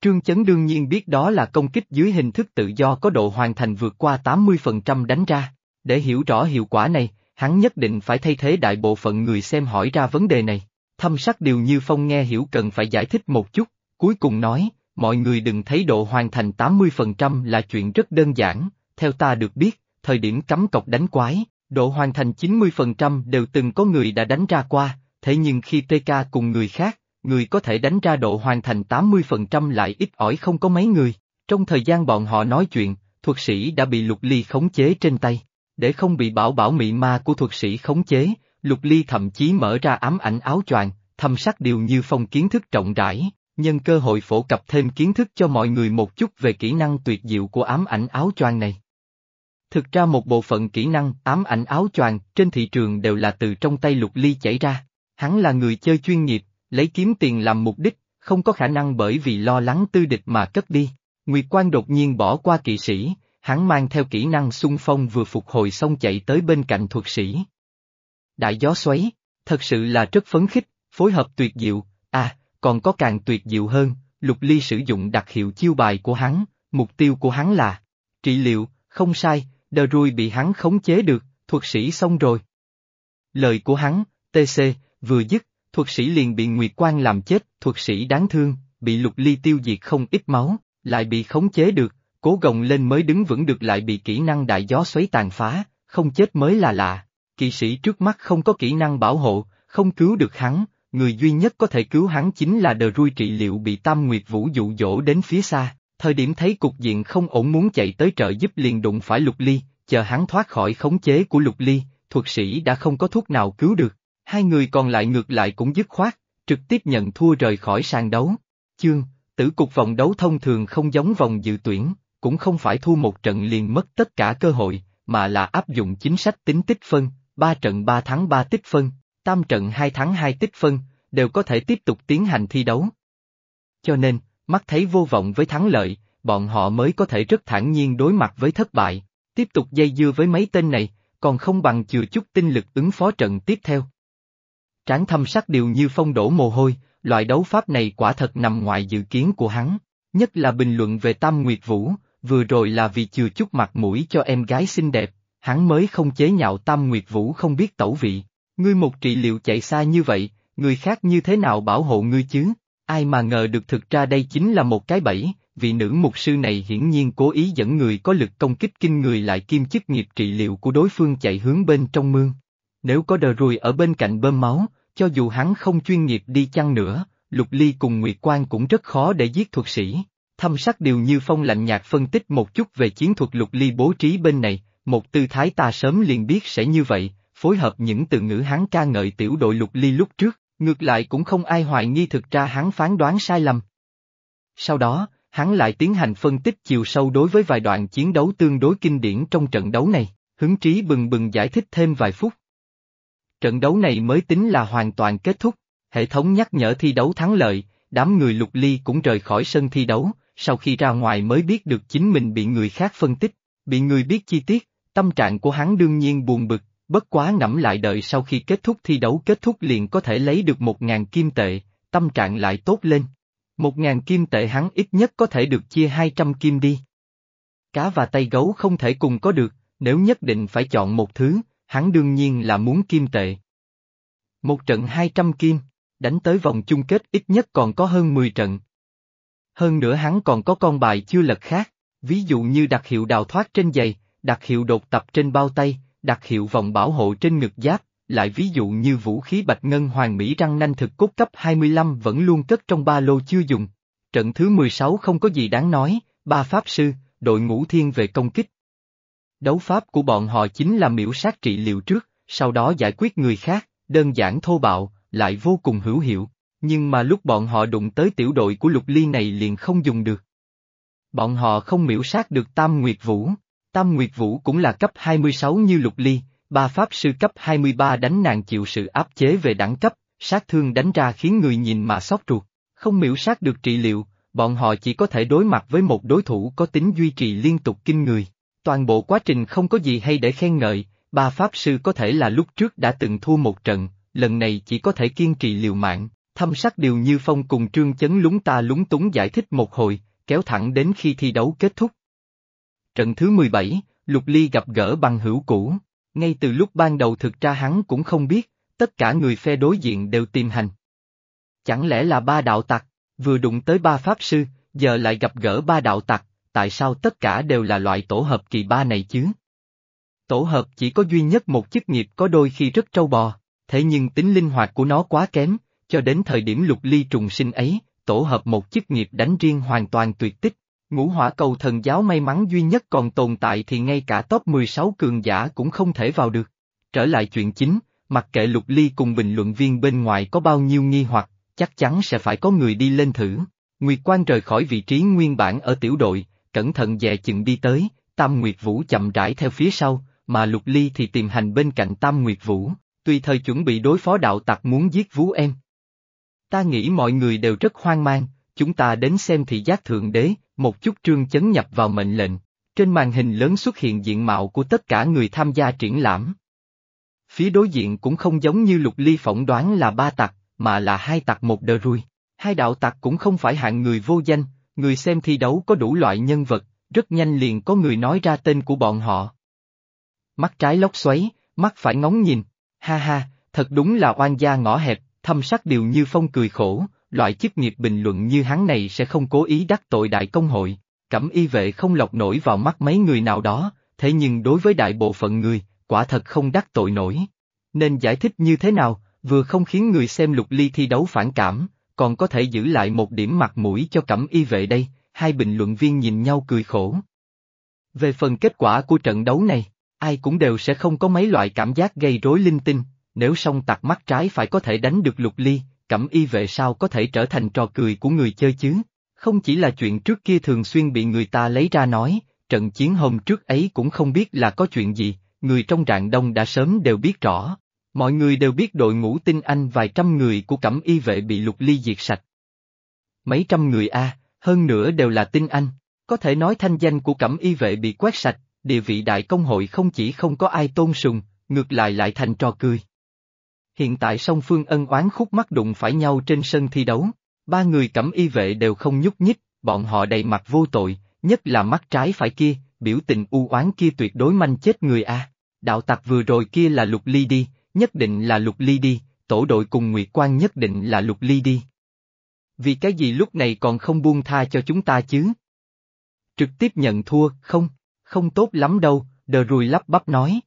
Trương Chấn đương nhiên biết đó là công kích dưới hình thức tự do có độ hoàn thành vượt qua 80% đánh ra. Để hiểu rõ hiệu quả này, hắn nhất định phải thay thế đại bộ phận người xem hỏi ra vấn đề này. Thâm sắc điều như Phong nghe hiểu cần phải giải thích một chút, cuối cùng nói, mọi người đừng thấy độ hoàn thành 80% là chuyện rất đơn giản, theo ta được biết, thời điểm cắm cọc đánh quái, độ hoàn thành 90% đều từng có người đã đánh ra qua, thế nhưng khi TK cùng người khác, người có thể đánh ra độ hoàn thành 80% lại ít ỏi không có mấy người. Trong thời gian bọn họ nói chuyện, thuật sĩ đã bị lục ly khống chế trên tay. Để không bị bảo bảo mị ma của thuật sĩ khống chế, lục ly thậm chí mở ra ám ảnh áo choàng, thâm sắc điều như phong kiến thức trọng rãi, nhân cơ hội phổ cập thêm kiến thức cho mọi người một chút về kỹ năng tuyệt diệu của ám ảnh áo choàng này. Thực ra một bộ phận kỹ năng ám ảnh áo choàng trên thị trường đều là từ trong tay lục ly chảy ra. Hắn là người chơi chuyên nghiệp, lấy kiếm tiền làm mục đích, không có khả năng bởi vì lo lắng tư địch mà cất đi. Nguyệt Quan đột nhiên bỏ qua kỵ sĩ, hắn mang theo kỹ năng xung phong vừa phục hồi xong chạy tới bên cạnh thuật sĩ. Đại gió xoáy, thật sự là rất phấn khích, phối hợp tuyệt diệu, à, còn có càng tuyệt diệu hơn, Lục Ly sử dụng đặc hiệu chiêu bài của hắn, mục tiêu của hắn là trị liệu, không sai, đờ rui bị hắn khống chế được, thuật sĩ xong rồi. Lời của hắn, TC, vừa dứt, thuật sĩ liền bị Nguyệt Quang làm chết, thuật sĩ đáng thương, bị lục ly tiêu diệt không ít máu, lại bị khống chế được, cố gồng lên mới đứng vững được lại bị kỹ năng đại gió xoáy tàn phá, không chết mới là lạ. Kỵ sĩ trước mắt không có kỹ năng bảo hộ, không cứu được hắn, người duy nhất có thể cứu hắn chính là đờ rui trị liệu bị Tam Nguyệt Vũ dụ dỗ đến phía xa, thời điểm thấy cục diện không ổn muốn chạy tới trợ giúp liền đụng phải lục ly, chờ hắn thoát khỏi khống chế của lục ly, thuật sĩ đã không có thuốc nào cứu được, hai người còn lại ngược lại cũng dứt khoát, trực tiếp nhận thua rời khỏi sàn đấu. Chương, tử cục vòng đấu thông thường không giống vòng dự tuyển, cũng không phải thua một trận liền mất tất cả cơ hội, mà là áp dụng chính sách tính tích phân, ba trận ba thắng ba tích phân, tam trận hai thắng hai tích phân, đều có thể tiếp tục tiến hành thi đấu. Cho nên, mắt thấy vô vọng với thắng lợi, bọn họ mới có thể rất thản nhiên đối mặt với thất bại, tiếp tục dây dưa với mấy tên này, còn không bằng chừa chút tinh lực ứng phó trận tiếp theo. Tráng thâm sắc điều như phong đổ mồ hôi, loại đấu pháp này quả thật nằm ngoài dự kiến của hắn, nhất là bình luận về Tam Nguyệt Vũ, vừa rồi là vì chừa chút mặt mũi cho em gái xinh đẹp, hắn mới không chế nhạo Tam Nguyệt Vũ không biết tẩu vị. Ngươi một trị liệu chạy xa như vậy, người khác như thế nào bảo hộ ngươi chứ? Ai mà ngờ được thực ra đây chính là một cái bẫy, vị nữ mục sư này hiển nhiên cố ý dẫn người có lực công kích kinh người lại kim chức nghiệp trị liệu của đối phương chạy hướng bên trong mương. Nếu có đờ rùi ở bên cạnh bơm máu, cho dù hắn không chuyên nghiệp đi chăng nữa, Lục Ly cùng Nguyệt Quan cũng rất khó để giết thuật sĩ. Thâm sắc điều như phong lạnh nhạt phân tích một chút về chiến thuật Lục Ly bố trí bên này, một tư thái ta sớm liền biết sẽ như vậy, phối hợp những từ ngữ hắn ca ngợi tiểu đội Lục Ly lúc trước, ngược lại cũng không ai hoài nghi thực ra hắn phán đoán sai lầm. Sau đó, hắn lại tiến hành phân tích chiều sâu đối với vài đoạn chiến đấu tương đối kinh điển trong trận đấu này, hứng trí bừng bừng giải thích thêm vài phút. Trận đấu này mới tính là hoàn toàn kết thúc, hệ thống nhắc nhở thi đấu thắng lợi, đám người lục ly cũng rời khỏi sân thi đấu, sau khi ra ngoài mới biết được chính mình bị người khác phân tích, bị người biết chi tiết, tâm trạng của hắn đương nhiên buồn bực, bất quá ngẫm lại đợi sau khi kết thúc thi đấu kết thúc liền có thể lấy được một ngàn kim tệ, tâm trạng lại tốt lên. Một ngàn kim tệ hắn ít nhất có thể được chia hai trăm kim đi. Cá và tay gấu không thể cùng có được, nếu nhất định phải chọn một thứ, hắn đương nhiên là muốn kim tệ. Một trận hai trăm kim, đánh tới vòng chung kết ít nhất còn có hơn 10 trận. Hơn nữa hắn còn có con bài chưa lật khác, ví dụ như đặc hiệu đào thoát trên giày, đặc hiệu đột tập trên bao tay, đặc hiệu vòng bảo hộ trên ngực giáp, lại ví dụ như vũ khí bạch ngân hoàng mỹ răng nanh thực cốt cấp 25 vẫn luôn cất trong ba lô chưa dùng. Trận thứ 16 không có gì đáng nói, ba pháp sư, đội ngũ thiên về công kích. Đấu pháp của bọn họ chính là miễu sát trị liệu trước, sau đó giải quyết người khác, đơn giản thô bạo, lại vô cùng hữu hiệu, nhưng mà lúc bọn họ đụng tới tiểu đội của lục ly này liền không dùng được. Bọn họ không miễu sát được Tam Nguyệt Vũ, Tam Nguyệt Vũ cũng là cấp 26 như lục ly, ba pháp sư cấp 23 đánh nàng chịu sự áp chế về đẳng cấp, sát thương đánh ra khiến người nhìn mà xót ruột, không miễu sát được trị liệu, bọn họ chỉ có thể đối mặt với một đối thủ có tính duy trì liên tục kinh người. Toàn bộ quá trình không có gì hay để khen ngợi, ba pháp sư có thể là lúc trước đã từng thua một trận, lần này chỉ có thể kiên trì liều mạng, thâm sắc điều như phong cùng trương chấn lúng ta lúng túng giải thích một hồi, kéo thẳng đến khi thi đấu kết thúc. Trận thứ 17, Lục Ly gặp gỡ bằng hữu cũ, ngay từ lúc ban đầu thực ra hắn cũng không biết, tất cả người phe đối diện đều tìm hành. Chẳng lẽ là ba đạo tặc, vừa đụng tới ba pháp sư, giờ lại gặp gỡ ba đạo tặc, tại sao tất cả đều là loại tổ hợp kỳ ba này chứ? Tổ hợp chỉ có duy nhất một chức nghiệp có đôi khi rất trâu bò, thế nhưng tính linh hoạt của nó quá kém, cho đến thời điểm lục ly trùng sinh ấy, tổ hợp một chức nghiệp đánh riêng hoàn toàn tuyệt tích. Ngũ hỏa cầu thần giáo may mắn duy nhất còn tồn tại thì ngay cả top 16 cường giả cũng không thể vào được. Trở lại chuyện chính, mặc kệ lục ly cùng bình luận viên bên ngoài có bao nhiêu nghi hoặc, chắc chắn sẽ phải có người đi lên thử. Nguyệt Quan rời khỏi vị trí nguyên bản ở tiểu đội, cẩn thận dè chừng đi tới, Tam Nguyệt Vũ chậm rãi theo phía sau, mà Lục Ly thì tìm hành bên cạnh Tam Nguyệt Vũ, tùy thời chuẩn bị đối phó đạo tặc muốn giết Vũ em. Ta nghĩ mọi người đều rất hoang mang, chúng ta đến xem thị giác thượng đế, một chút trương chấn nhập vào mệnh lệnh, trên màn hình lớn xuất hiện diện mạo của tất cả người tham gia triển lãm. Phía đối diện cũng không giống như lục ly phỏng đoán là ba tặc, mà là hai tặc một đờ rui. Hai đạo tặc cũng không phải hạng người vô danh, người xem thi đấu có đủ loại nhân vật, rất nhanh liền có người nói ra tên của bọn họ. Mắt trái lóc xoáy, mắt phải ngóng nhìn, ha ha, thật đúng là oan gia ngõ hẹp, thâm sắc điều như phong cười khổ, loại chức nghiệp bình luận như hắn này sẽ không cố ý đắc tội đại công hội. Cẩm y vệ không lọc nổi vào mắt mấy người nào đó, thế nhưng đối với đại bộ phận người, quả thật không đắc tội nổi. Nên giải thích như thế nào, vừa không khiến người xem lục ly thi đấu phản cảm, còn có thể giữ lại một điểm mặt mũi cho cẩm y vệ đây, hai bình luận viên nhìn nhau cười khổ. Về phần kết quả của trận đấu này, ai cũng đều sẽ không có mấy loại cảm giác gây rối linh tinh, nếu song tặc mắt trái phải có thể đánh được lục ly, cẩm y vệ sao có thể trở thành trò cười của người chơi chứ? Không chỉ là chuyện trước kia thường xuyên bị người ta lấy ra nói, trận chiến hôm trước ấy cũng không biết là có chuyện gì, người trong rạng đông đã sớm đều biết rõ. Mọi người đều biết đội ngũ tinh anh vài trăm người của cẩm y vệ bị lục ly diệt sạch. Mấy trăm người A, hơn nữa đều là tinh anh, có thể nói thanh danh của cẩm y vệ bị quét sạch, địa vị đại công hội không chỉ không có ai tôn sùng, ngược lại lại thành trò cười. Hiện tại song phương ân oán khúc mắt đụng phải nhau trên sân thi đấu, ba người cẩm y vệ đều không nhúc nhích, bọn họ đầy mặt vô tội, nhất là mắt trái phải kia, biểu tình u oán kia tuyệt đối manh chết người a. Đạo tặc vừa rồi kia là lục ly đi, nhất định là lục ly đi, tổ đội cùng Nguyệt Quan nhất định là lục ly đi. Vì cái gì lúc này còn không buông tha cho chúng ta chứ? Trực tiếp nhận thua, không, không tốt lắm đâu, đờ rùi lắp bắp nói.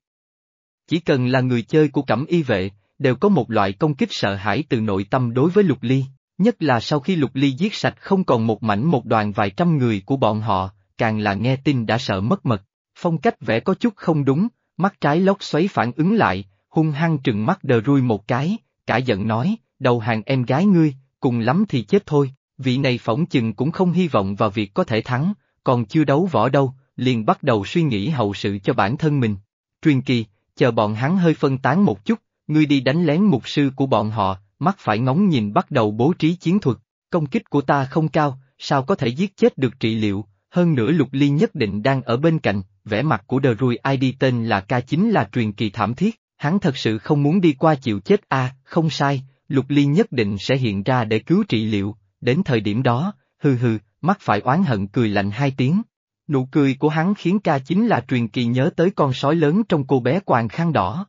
Chỉ cần là người chơi của cẩm y vệ, đều có một loại công kích sợ hãi từ nội tâm đối với lục ly, nhất là sau khi lục ly giết sạch không còn một mảnh một đoàn vài trăm người của bọn họ, càng là nghe tin đã sợ mất mật. Phong cách vẽ có chút không đúng, mắt trái lóc xoáy phản ứng lại, hung hăng trừng mắt đờ rui một cái, cả giận nói, đầu hàng em gái ngươi, cùng lắm thì chết thôi, vị này phỏng chừng cũng không hy vọng vào việc có thể thắng, còn chưa đấu võ đâu, liền bắt đầu suy nghĩ hậu sự cho bản thân mình. Truyền kỳ, chờ bọn hắn hơi phân tán một chút, ngươi đi đánh lén mục sư của bọn họ, mắt phải ngóng nhìn bắt đầu bố trí chiến thuật, công kích của ta không cao, sao có thể giết chết được trị liệu, hơn nữa lục ly nhất định đang ở bên cạnh, vẻ mặt của The Rui ID tên là ca chính là truyền kỳ thảm thiết, hắn thật sự không muốn đi qua chịu chết. A à, không sai, lục ly nhất định sẽ hiện ra để cứu trị liệu, đến thời điểm đó, hừ hừ, mắt phải oán hận cười lạnh hai tiếng. Nụ cười của hắn khiến ca chính là truyền kỳ nhớ tới con sói lớn trong cô bé quàng khăn đỏ.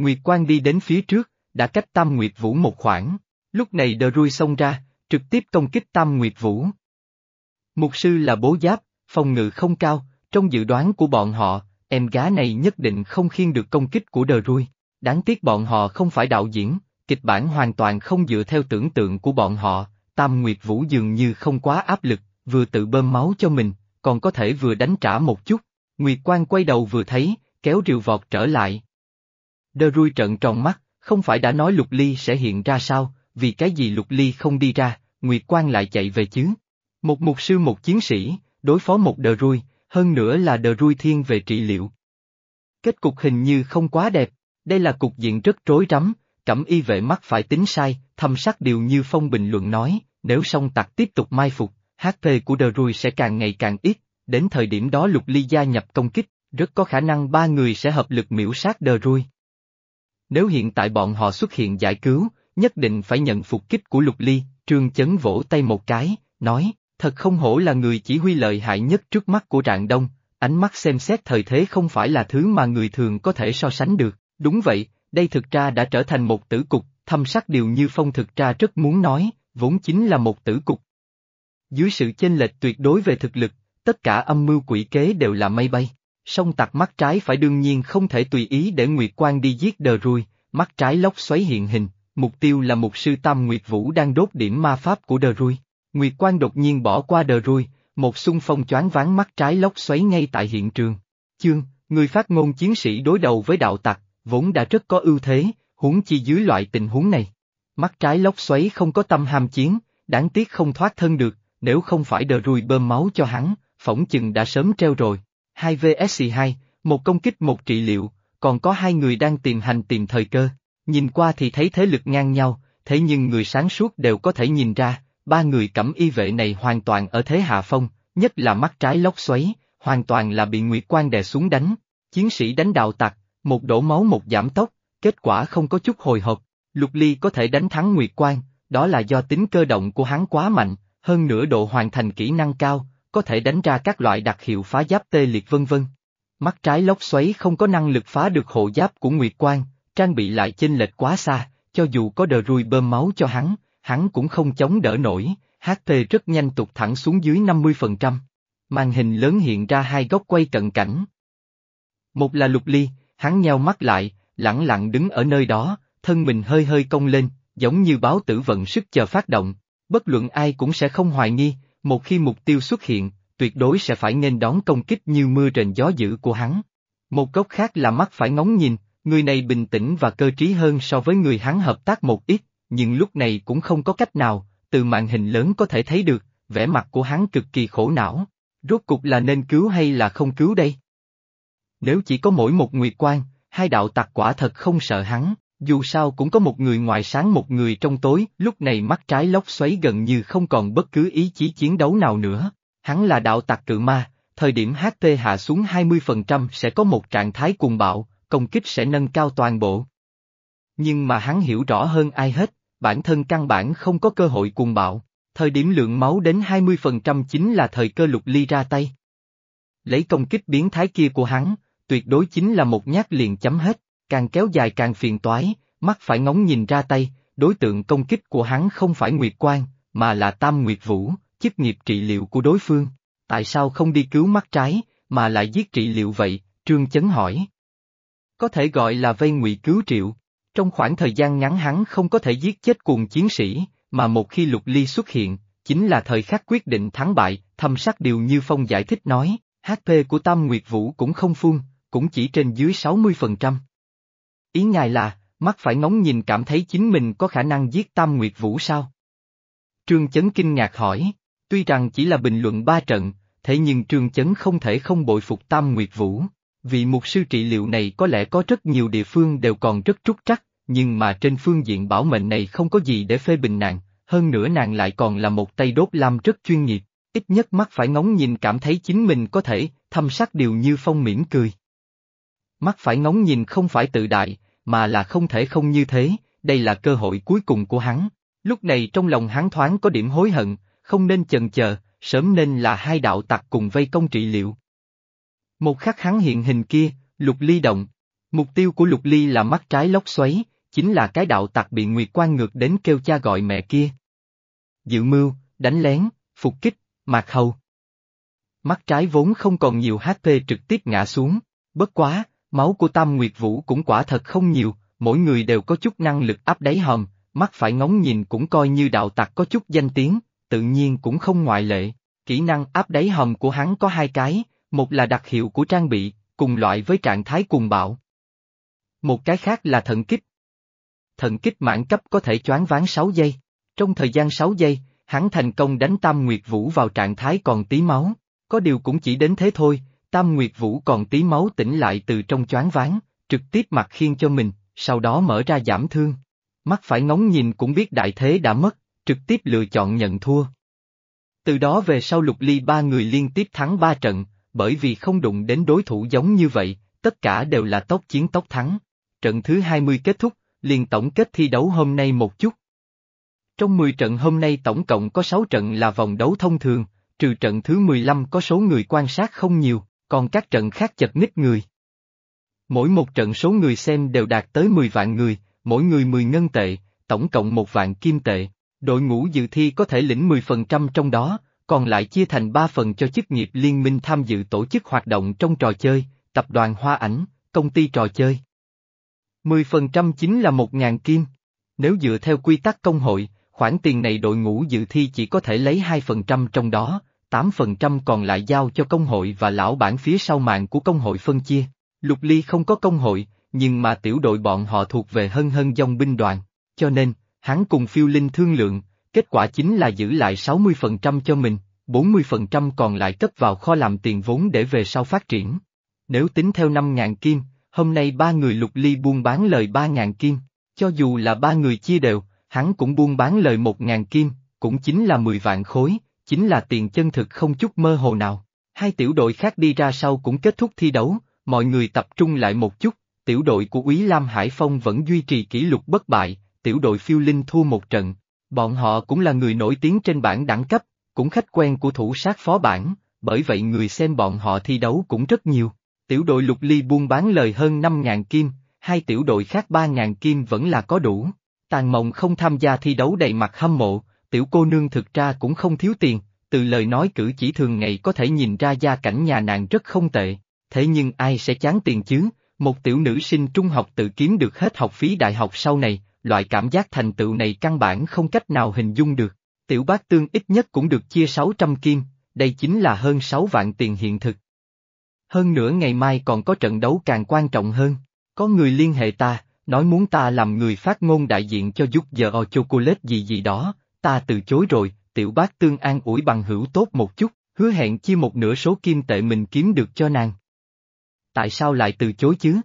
Nguyệt Quang đi đến phía trước, đã cách Tam Nguyệt Vũ một khoảng, lúc này đờ rui xông ra, trực tiếp công kích Tam Nguyệt Vũ. Mục sư là bố giáp, phòng ngự không cao, trong dự đoán của bọn họ, em gái này nhất định không khiên được công kích của đờ rui. Đáng tiếc bọn họ không phải đạo diễn, kịch bản hoàn toàn không dựa theo tưởng tượng của bọn họ, Tam Nguyệt Vũ dường như không quá áp lực, vừa tự bơm máu cho mình, còn có thể vừa đánh trả một chút. Nguyệt Quang quay đầu vừa thấy, kéo rìu vọt trở lại. Đơ rui trận tròn mắt, không phải đã nói Lục Ly sẽ hiện ra sao, vì cái gì Lục Ly không đi ra, Nguyệt Quang lại chạy về chứ. Một mục sư một chiến sĩ, đối phó một đờ rui, hơn nữa là đờ rui thiên về trị liệu. Kết cục hình như không quá đẹp, đây là cục diện rất rối rắm, cẩm y vệ mắt phải tính sai, thâm sắc điều như phong bình luận nói, nếu song tặc tiếp tục mai phục, HP của đờ rui sẽ càng ngày càng ít, đến thời điểm đó lục ly gia nhập công kích, rất có khả năng ba người sẽ hợp lực miễu sát đờ rui. Nếu hiện tại bọn họ xuất hiện giải cứu, nhất định phải nhận phục kích của lục ly, trương chấn vỗ tay một cái, nói, thật không hổ là người chỉ huy lợi hại nhất trước mắt của Trạng Đông, ánh mắt xem xét thời thế không phải là thứ mà người thường có thể so sánh được, đúng vậy, đây thực ra đã trở thành một tử cục, thâm sắc điều như phong thực ra rất muốn nói, vốn chính là một tử cục. Dưới sự chênh lệch tuyệt đối về thực lực, tất cả âm mưu quỷ kế đều là mây bay. Song tặc mắt trái phải đương nhiên không thể tùy ý để Nguyệt Quang đi giết đờ rui, mắt trái lóc xoáy hiện hình, mục tiêu là một sư tam Nguyệt Vũ đang đốt điểm ma pháp của đờ rui. Nguyệt Quang đột nhiên bỏ qua đờ rui, một xung phong choáng ván mắt trái lóc xoáy ngay tại hiện trường. Chương, người phát ngôn chiến sĩ đối đầu với đạo tặc, vốn đã rất có ưu thế, huống chi dưới loại tình huống này. Mắt trái lóc xoáy không có tâm ham chiến, đáng tiếc không thoát thân được, nếu không phải đờ Rui bơm máu cho hắn, phỏng chừng đã sớm treo rồi. 2 vs 2, một công kích một trị liệu, còn có hai người đang tìm hành tìm thời cơ. Nhìn qua thì thấy thế lực ngang nhau, thế nhưng người sáng suốt đều có thể nhìn ra, ba người cẩm y vệ này hoàn toàn ở thế hạ phong, nhất là mắt trái lóc xoáy, hoàn toàn là bị Nguyệt Quan đè xuống đánh. Chiến sĩ đánh đạo tặc, một đổ máu một giảm tốc, kết quả không có chút hồi hộp. Lục Ly có thể đánh thắng Nguyệt Quan, đó là do tính cơ động của hắn quá mạnh, hơn nữa độ hoàn thành kỹ năng cao, có thể đánh ra các loại đặc hiệu phá giáp tê liệt vân vân. Mắt trái lốc xoáy không có năng lực phá được hộ giáp của Nguyệt Quang, trang bị lại chênh lệch quá xa, cho dù có đờ rùi bơm máu cho hắn, hắn cũng không chống đỡ nổi, HP rất nhanh tụt thẳng xuống dưới 50%. Màn hình lớn hiện ra hai góc quay cận cảnh. Một là lục ly, hắn nheo mắt lại, lẳng lặng đứng ở nơi đó, thân mình hơi hơi cong lên, giống như báo tử vận sức chờ phát động. Bất luận ai cũng sẽ không hoài nghi, một khi mục tiêu xuất hiện, tuyệt đối sẽ phải nên đón công kích như mưa rền gió dữ của hắn. Một góc khác là mắt phải ngóng nhìn, người này bình tĩnh và cơ trí hơn so với người hắn hợp tác một ít, nhưng lúc này cũng không có cách nào, từ màn hình lớn có thể thấy được, vẻ mặt của hắn cực kỳ khổ não. Rốt cục là nên cứu hay là không cứu đây? Nếu chỉ có mỗi một nguyệt quan, hai đạo tặc quả thật không sợ hắn, dù sao cũng có một người ngoài sáng một người trong tối, lúc này mắt trái lốc xoáy gần như không còn bất cứ ý chí chiến đấu nào nữa. Hắn là đạo tặc cự ma, thời điểm HP hạ xuống 20% sẽ có một trạng thái cuồng bạo, công kích sẽ nâng cao toàn bộ. Nhưng mà hắn hiểu rõ hơn ai hết, bản thân căn bản không có cơ hội cuồng bạo, thời điểm lượng máu đến 20% chính là thời cơ lục ly ra tay. Lấy công kích biến thái kia của hắn, tuyệt đối chính là một nhát liền chấm hết, càng kéo dài càng phiền toái, mắt phải ngóng nhìn ra tay, đối tượng công kích của hắn không phải Nguyệt Quang, mà là Tam Nguyệt Vũ, chức nghiệp trị liệu của đối phương. Tại sao không đi cứu mắt trái, mà lại giết trị liệu vậy, Trương Chấn hỏi. Có thể gọi là vây ngụy cứu triệu. Trong khoảng thời gian ngắn hắn không có thể giết chết cùng chiến sĩ, mà một khi lục ly xuất hiện, chính là thời khắc quyết định thắng bại, thâm sắc điều như phong giải thích nói, HP của Tam Nguyệt Vũ cũng không phun, cũng chỉ trên dưới 60%. Ý ngài là, mắt phải ngóng nhìn cảm thấy chính mình có khả năng giết Tam Nguyệt Vũ sao? Trương Chấn kinh ngạc hỏi, tuy rằng chỉ là bình luận ba trận, thế nhưng Trương Chấn không thể không bội phục Tam Nguyệt Vũ. Vì mục sư trị liệu này có lẽ có rất nhiều địa phương đều còn rất trúc trắc, nhưng mà trên phương diện bảo mệnh này không có gì để phê bình nàng, hơn nữa nàng lại còn là một tay đốt lam rất chuyên nghiệp, ít nhất mắt phải ngóng nhìn cảm thấy chính mình có thể, thâm sắc điều như phong mỉm cười. Mắt phải ngóng nhìn không phải tự đại, mà là không thể không như thế, đây là cơ hội cuối cùng của hắn. Lúc này trong lòng hắn thoáng có điểm hối hận, không nên chần chờ, sớm nên là hai đạo tặc cùng vây công trị liệu. Một khắc hắn hiện hình kia, lục ly động. Mục tiêu của lục ly là mắt trái lốc xoáy, chính là cái đạo tặc bị Nguyệt Quan ngược đến kêu cha gọi mẹ kia. Dự mưu, đánh lén, phục kích, mạc hầu. Mắt trái vốn không còn nhiều HP trực tiếp ngã xuống, bất quá, máu của Tam Nguyệt Vũ cũng quả thật không nhiều, mỗi người đều có chút năng lực áp đáy hòm, mắt phải ngóng nhìn cũng coi như đạo tặc có chút danh tiếng, tự nhiên cũng không ngoại lệ. Kỹ năng áp đáy hòm của hắn có hai cái, một là đặc hiệu của trang bị, cùng loại với trạng thái cùng bạo. Một cái khác là thận kích. Thận kích mãn cấp có thể choáng ván 6 giây. Trong thời gian 6 giây, hắn thành công đánh Tam Nguyệt Vũ vào trạng thái còn tí máu. Có điều cũng chỉ đến thế thôi, Tam Nguyệt Vũ còn tí máu tỉnh lại từ trong choáng váng, trực tiếp mặt khiên cho mình, sau đó mở ra giảm thương. Mắt phải ngóng nhìn cũng biết đại thế đã mất, trực tiếp lựa chọn nhận thua. Từ đó về sau lục ly ba người liên tiếp thắng ba trận, bởi vì không đụng đến đối thủ giống như vậy, tất cả đều là tốc chiến tốc thắng. Trận thứ 20 kết thúc, liền tổng kết thi đấu hôm nay một chút. Trong 10 trận hôm nay tổng cộng có 6 trận là vòng đấu thông thường, trừ trận thứ 15 có số người quan sát không nhiều, còn các trận khác chật ních người. Mỗi một trận số người xem đều đạt tới 10 vạn người, mỗi người 10 ngân tệ, tổng cộng một vạn kim tệ. Đội ngũ dự thi có thể lĩnh 10% trong đó, còn lại chia thành 3 phần cho chức nghiệp liên minh tham dự tổ chức hoạt động trong trò chơi, tập đoàn hoa ảnh, công ty trò chơi. 10% chính là 1.000 kim. Nếu dựa theo quy tắc công hội, khoản tiền này đội ngũ dự thi chỉ có thể lấy 2% trong đó, 8% còn lại giao cho công hội và lão bản phía sau mạng của công hội phân chia. Lục Ly không có công hội, nhưng mà tiểu đội bọn họ thuộc về hân hân dòng binh đoàn, cho nên, hắn cùng phiêu linh thương lượng, kết quả chính là giữ lại 60% cho mình, 40% còn lại cất vào kho làm tiền vốn để về sau phát triển. Nếu tính theo 5.000 kim, hôm nay ba người lục ly buôn bán lời 3.000 kim, cho dù là ba người chia đều, hắn cũng buôn bán lời 1.000 kim, cũng chính là 10 vạn khối, chính là tiền chân thực không chút mơ hồ nào. Hai tiểu đội khác đi ra sau cũng kết thúc thi đấu, mọi người tập trung lại một chút, tiểu đội của Úy Lam Hải Phong vẫn duy trì kỷ lục bất bại, tiểu đội phiêu linh thua một trận. Bọn họ cũng là người nổi tiếng trên bảng đẳng cấp, cũng khách quen của thủ sát phó bản, bởi vậy người xem bọn họ thi đấu cũng rất nhiều. Tiểu đội lục ly buôn bán lời hơn 5.000 kim, hai tiểu đội khác 3.000 kim vẫn là có đủ. Tàn mộng không tham gia thi đấu đầy mặt hâm mộ, tiểu cô nương thực ra cũng không thiếu tiền, từ lời nói cử chỉ thường ngày có thể nhìn ra gia cảnh nhà nàng rất không tệ, thế nhưng ai sẽ chán tiền chứ, một tiểu nữ sinh trung học tự kiếm được hết học phí đại học sau này, loại cảm giác thành tựu này căn bản không cách nào hình dung được. Tiểu bác tương ít nhất cũng được chia 600 kim, đây chính là hơn 6 vạn tiền hiện thực. Hơn nữa ngày mai còn có trận đấu càng quan trọng hơn. Có người liên hệ ta, nói muốn ta làm người phát ngôn đại diện cho giúp giờ o chocolate gì gì đó, ta từ chối rồi, tiểu bác tương an ủi bằng hữu tốt một chút, hứa hẹn chia một nửa số kim tệ mình kiếm được cho nàng. Tại sao lại từ chối chứ?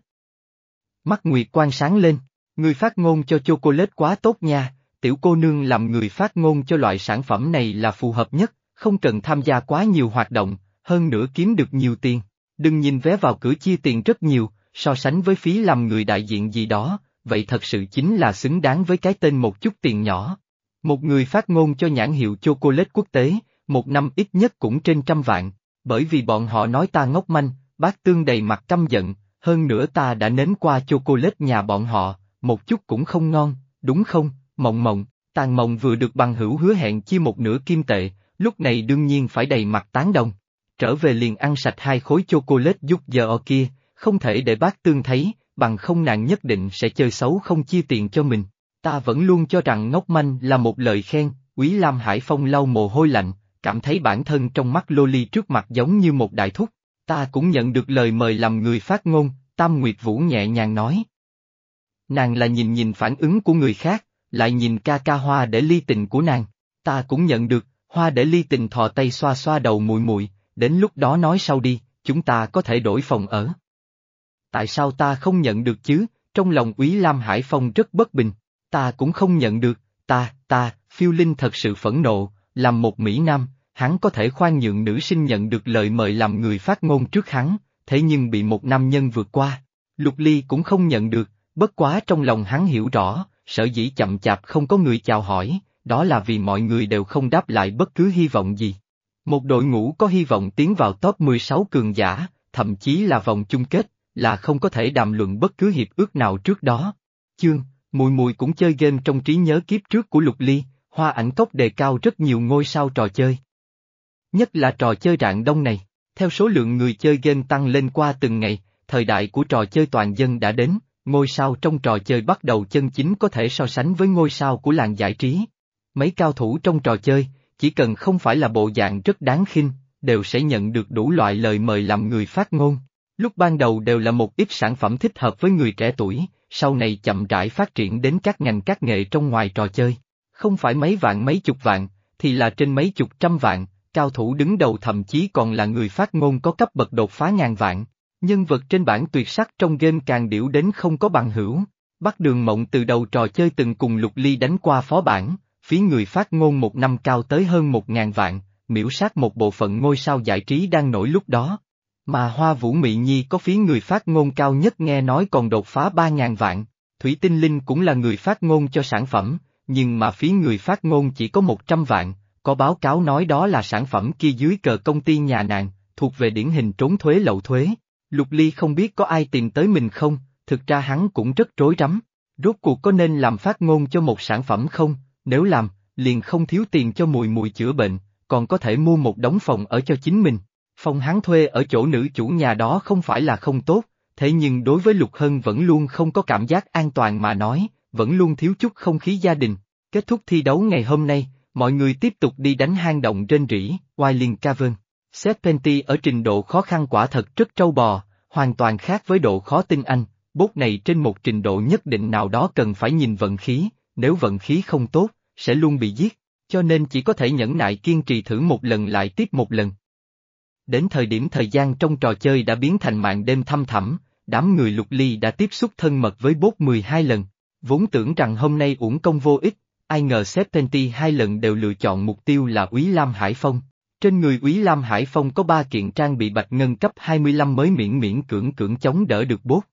Mắt Nguyệt quan sáng lên, người phát ngôn cho chocolate quá tốt nha, tiểu cô nương làm người phát ngôn cho loại sản phẩm này là phù hợp nhất, không cần tham gia quá nhiều hoạt động, hơn nữa kiếm được nhiều tiền. Đừng nhìn vé vào cửa chia tiền rất nhiều, so sánh với phí làm người đại diện gì đó, vậy thật sự chính là xứng đáng với cái tên một chút tiền nhỏ. Một người phát ngôn cho nhãn hiệu chocolate quốc tế, một năm ít nhất cũng trên trăm vạn, bởi vì bọn họ nói ta ngốc manh, bác tương đầy mặt căm giận, hơn nữa ta đã nếm qua chocolate nhà bọn họ, một chút cũng không ngon, đúng không, mộng mộng, tàn mộng vừa được bằng hữu hứa hẹn chia một nửa kim tệ, lúc này đương nhiên phải đầy mặt tán đồng. Trở về liền ăn sạch hai khối chocolate giúp giờ kia, không thể để bác tương thấy, bằng không nàng nhất định sẽ chơi xấu không chia tiền cho mình. Ta vẫn luôn cho rằng ngốc manh là một lời khen, Quý Lam Hải Phong lau mồ hôi lạnh, cảm thấy bản thân trong mắt Loli trước mặt giống như một đại thúc. Ta cũng nhận được lời mời làm người phát ngôn, Tam Nguyệt Vũ nhẹ nhàng nói. Nàng là nhìn nhìn phản ứng của người khác, lại nhìn ca ca hoa để ly tình của nàng. Ta cũng nhận được, hoa để ly tình thò tay xoa xoa đầu mùi mùi, đến lúc đó nói sau đi, chúng ta có thể đổi phòng ở. Tại sao ta không nhận được chứ, trong lòng Úy Lam Hải Phong rất bất bình, ta cũng không nhận được, ta, ta, phiêu linh thật sự phẫn nộ, làm một Mỹ Nam, hắn có thể khoan nhượng nữ sinh nhận được lời mời làm người phát ngôn trước hắn, thế nhưng bị một nam nhân vượt qua. Lục Ly cũng không nhận được, bất quá trong lòng hắn hiểu rõ, sở dĩ chậm chạp không có người chào hỏi, đó là vì mọi người đều không đáp lại bất cứ hy vọng gì. Một đội ngũ có hy vọng tiến vào top 16 cường giả, thậm chí là vòng chung kết, là không có thể đàm luận bất cứ hiệp ước nào trước đó. Chương, Mùi Mùi cũng chơi game trong trí nhớ kiếp trước của Lục Ly, hoa ảnh cốc đề cao rất nhiều ngôi sao trò chơi. Nhất là trò chơi rạng đông này, theo số lượng người chơi game tăng lên qua từng ngày, thời đại của trò chơi toàn dân đã đến, ngôi sao trong trò chơi bắt đầu chân chính có thể so sánh với ngôi sao của làng giải trí. Mấy cao thủ trong trò chơi, chỉ cần không phải là bộ dạng rất đáng khinh, đều sẽ nhận được đủ loại lời mời làm người phát ngôn. Lúc ban đầu đều là một ít sản phẩm thích hợp với người trẻ tuổi, sau này chậm rãi phát triển đến các ngành các nghệ trong ngoài trò chơi. Không phải mấy vạn mấy chục vạn, thì là trên mấy chục trăm vạn, cao thủ đứng đầu thậm chí còn là người phát ngôn có cấp bậc đột phá ngàn vạn. Nhân vật trên bản tuyệt sắc trong game càng điểu đến không có bằng hữu. Bắt đường mộng từ đầu trò chơi từng cùng lục ly đánh qua phó bản, phí người phát ngôn một năm cao tới hơn một ngàn vạn, miễu sát một bộ phận ngôi sao giải trí đang nổi lúc đó. Mà Hoa Vũ Mị Nhi có phí người phát ngôn cao nhất nghe nói còn đột phá ba ngàn vạn, Thủy Tinh Linh cũng là người phát ngôn cho sản phẩm, nhưng mà phí người phát ngôn chỉ có một trăm vạn, có báo cáo nói đó là sản phẩm kia dưới cờ công ty nhà nàng, thuộc về điển hình trốn thuế lậu thuế. Lục Ly không biết có ai tìm tới mình không, thực ra hắn cũng rất rối rắm. Rốt cuộc có nên làm phát ngôn cho một sản phẩm không, nếu làm, liền không thiếu tiền cho mùi mùi chữa bệnh, còn có thể mua một đống phòng ở cho chính mình. Phòng hắn thuê ở chỗ nữ chủ nhà đó không phải là không tốt, thế nhưng đối với Lục Hân vẫn luôn không có cảm giác an toàn mà nói, vẫn luôn thiếu chút không khí gia đình. Kết thúc thi đấu ngày hôm nay, mọi người tiếp tục đi đánh hang động trên rỉ, Wailing Cavern. Serpenti ở trình độ khó khăn quả thật rất trâu bò, hoàn toàn khác với độ khó tin anh, bốt này trên một trình độ nhất định nào đó cần phải nhìn vận khí, nếu vận khí không tốt, sẽ luôn bị giết, cho nên chỉ có thể nhẫn nại kiên trì thử một lần lại tiếp một lần. Đến thời điểm thời gian trong trò chơi đã biến thành mạng đêm thăm thẳm, đám người lục ly đã tiếp xúc thân mật với bốt 12 lần, vốn tưởng rằng hôm nay uổng công vô ích, ai ngờ Septenty hai lần đều lựa chọn mục tiêu là Úy Lam Hải Phong. Trên người Úy Lam Hải Phong có ba kiện trang bị bạch ngân cấp 25 mới miễn miễn cưỡng cưỡng chống đỡ được bốt.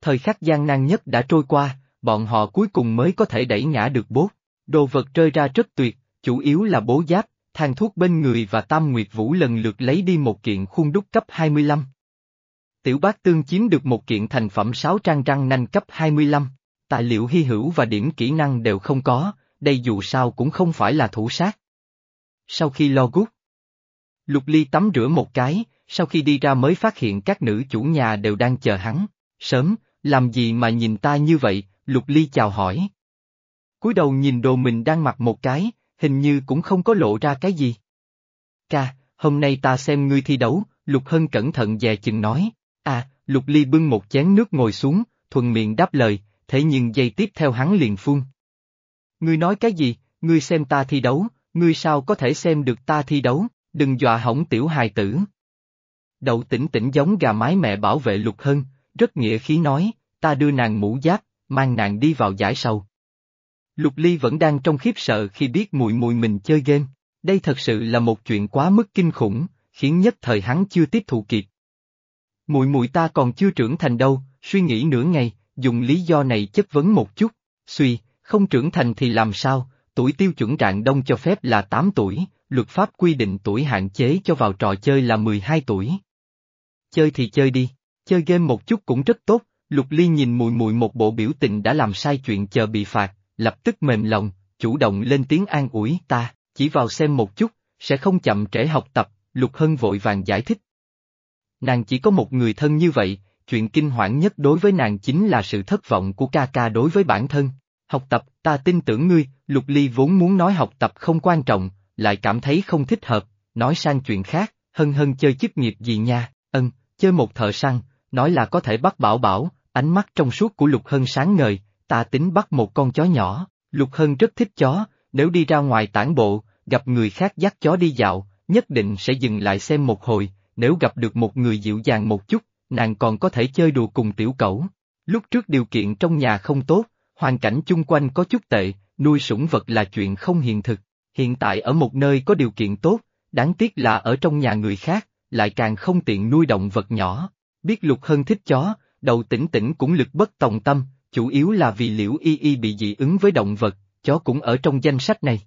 Thời khắc gian nan nhất đã trôi qua, bọn họ cuối cùng mới có thể đẩy ngã được bốt. Đồ vật rơi ra rất tuyệt, chủ yếu là bố giáp, thang thuốc bên người và Tam Nguyệt Vũ lần lượt lấy đi một kiện khuôn đúc cấp 25. Tiểu bát tương chiếm được một kiện thành phẩm 6 trang răng nanh cấp 25. Tài liệu hy hữu và điểm kỹ năng đều không có, đây dù sao cũng không phải là thủ sát. Sau khi lo gút, Lục Ly tắm rửa một cái, sau khi đi ra mới phát hiện các nữ chủ nhà đều đang chờ hắn. Sớm, làm gì mà nhìn ta như vậy, Lục Ly chào hỏi. cúi đầu nhìn đồ mình đang mặc một cái, hình như cũng không có lộ ra cái gì. Ca, hôm nay ta xem ngươi thi đấu, Lục Hân cẩn thận dè chừng nói. À, Lục Ly bưng một chén nước ngồi xuống, thuần miệng đáp lời, thế nhưng giây tiếp theo hắn liền phun. Ngươi nói cái gì, ngươi xem ta thi đấu, ngươi sao có thể xem được ta thi đấu, đừng dọa hỏng tiểu hài tử. Đậu tỉnh tỉnh giống gà mái mẹ bảo vệ Lục Hân, rất nghĩa khí nói, ta đưa nàng mũ giáp, mang nàng đi vào giải sầu. Lục Ly vẫn đang trong khiếp sợ khi biết mùi mùi mình chơi game, đây thật sự là một chuyện quá mức kinh khủng, khiến nhất thời hắn chưa tiếp thụ kịp. Mùi mùi ta còn chưa trưởng thành đâu, suy nghĩ nửa ngày, dùng lý do này chất vấn một chút, suy, không trưởng thành thì làm sao, tuổi tiêu chuẩn trạng đông cho phép là 8 tuổi, luật pháp quy định tuổi hạn chế cho vào trò chơi là 12 tuổi. Chơi thì chơi đi, chơi game một chút cũng rất tốt, Lục Ly nhìn mùi mùi một bộ biểu tình đã làm sai chuyện chờ bị phạt, lập tức mềm lòng, chủ động lên tiếng an ủi ta, chỉ vào xem một chút, sẽ không chậm trễ học tập, Lục Hân vội vàng giải thích. Nàng chỉ có một người thân như vậy, chuyện kinh hoảng nhất đối với nàng chính là sự thất vọng của ca ca đối với bản thân. Học tập, ta tin tưởng ngươi, Lục Ly vốn muốn nói học tập không quan trọng, lại cảm thấy không thích hợp, nói sang chuyện khác, hân hân chơi chức nghiệp gì nha, ân, chơi một thợ săn, nói là có thể bắt bảo bảo, ánh mắt trong suốt của Lục Hân sáng ngời, ta tính bắt một con chó nhỏ, Lục Hân rất thích chó, nếu đi ra ngoài tản bộ, gặp người khác dắt chó đi dạo, nhất định sẽ dừng lại xem một hồi, nếu gặp được một người dịu dàng một chút, nàng còn có thể chơi đùa cùng tiểu cẩu. Lúc trước điều kiện trong nhà không tốt, hoàn cảnh chung quanh có chút tệ, nuôi sủng vật là chuyện không hiện thực. Hiện tại ở một nơi có điều kiện tốt, đáng tiếc là ở trong nhà người khác, lại càng không tiện nuôi động vật nhỏ. Biết Lục Hân thích chó, đầu tỉnh tỉnh cũng lực bất tòng tâm, chủ yếu là vì liễu y y bị dị ứng với động vật, chó cũng ở trong danh sách này.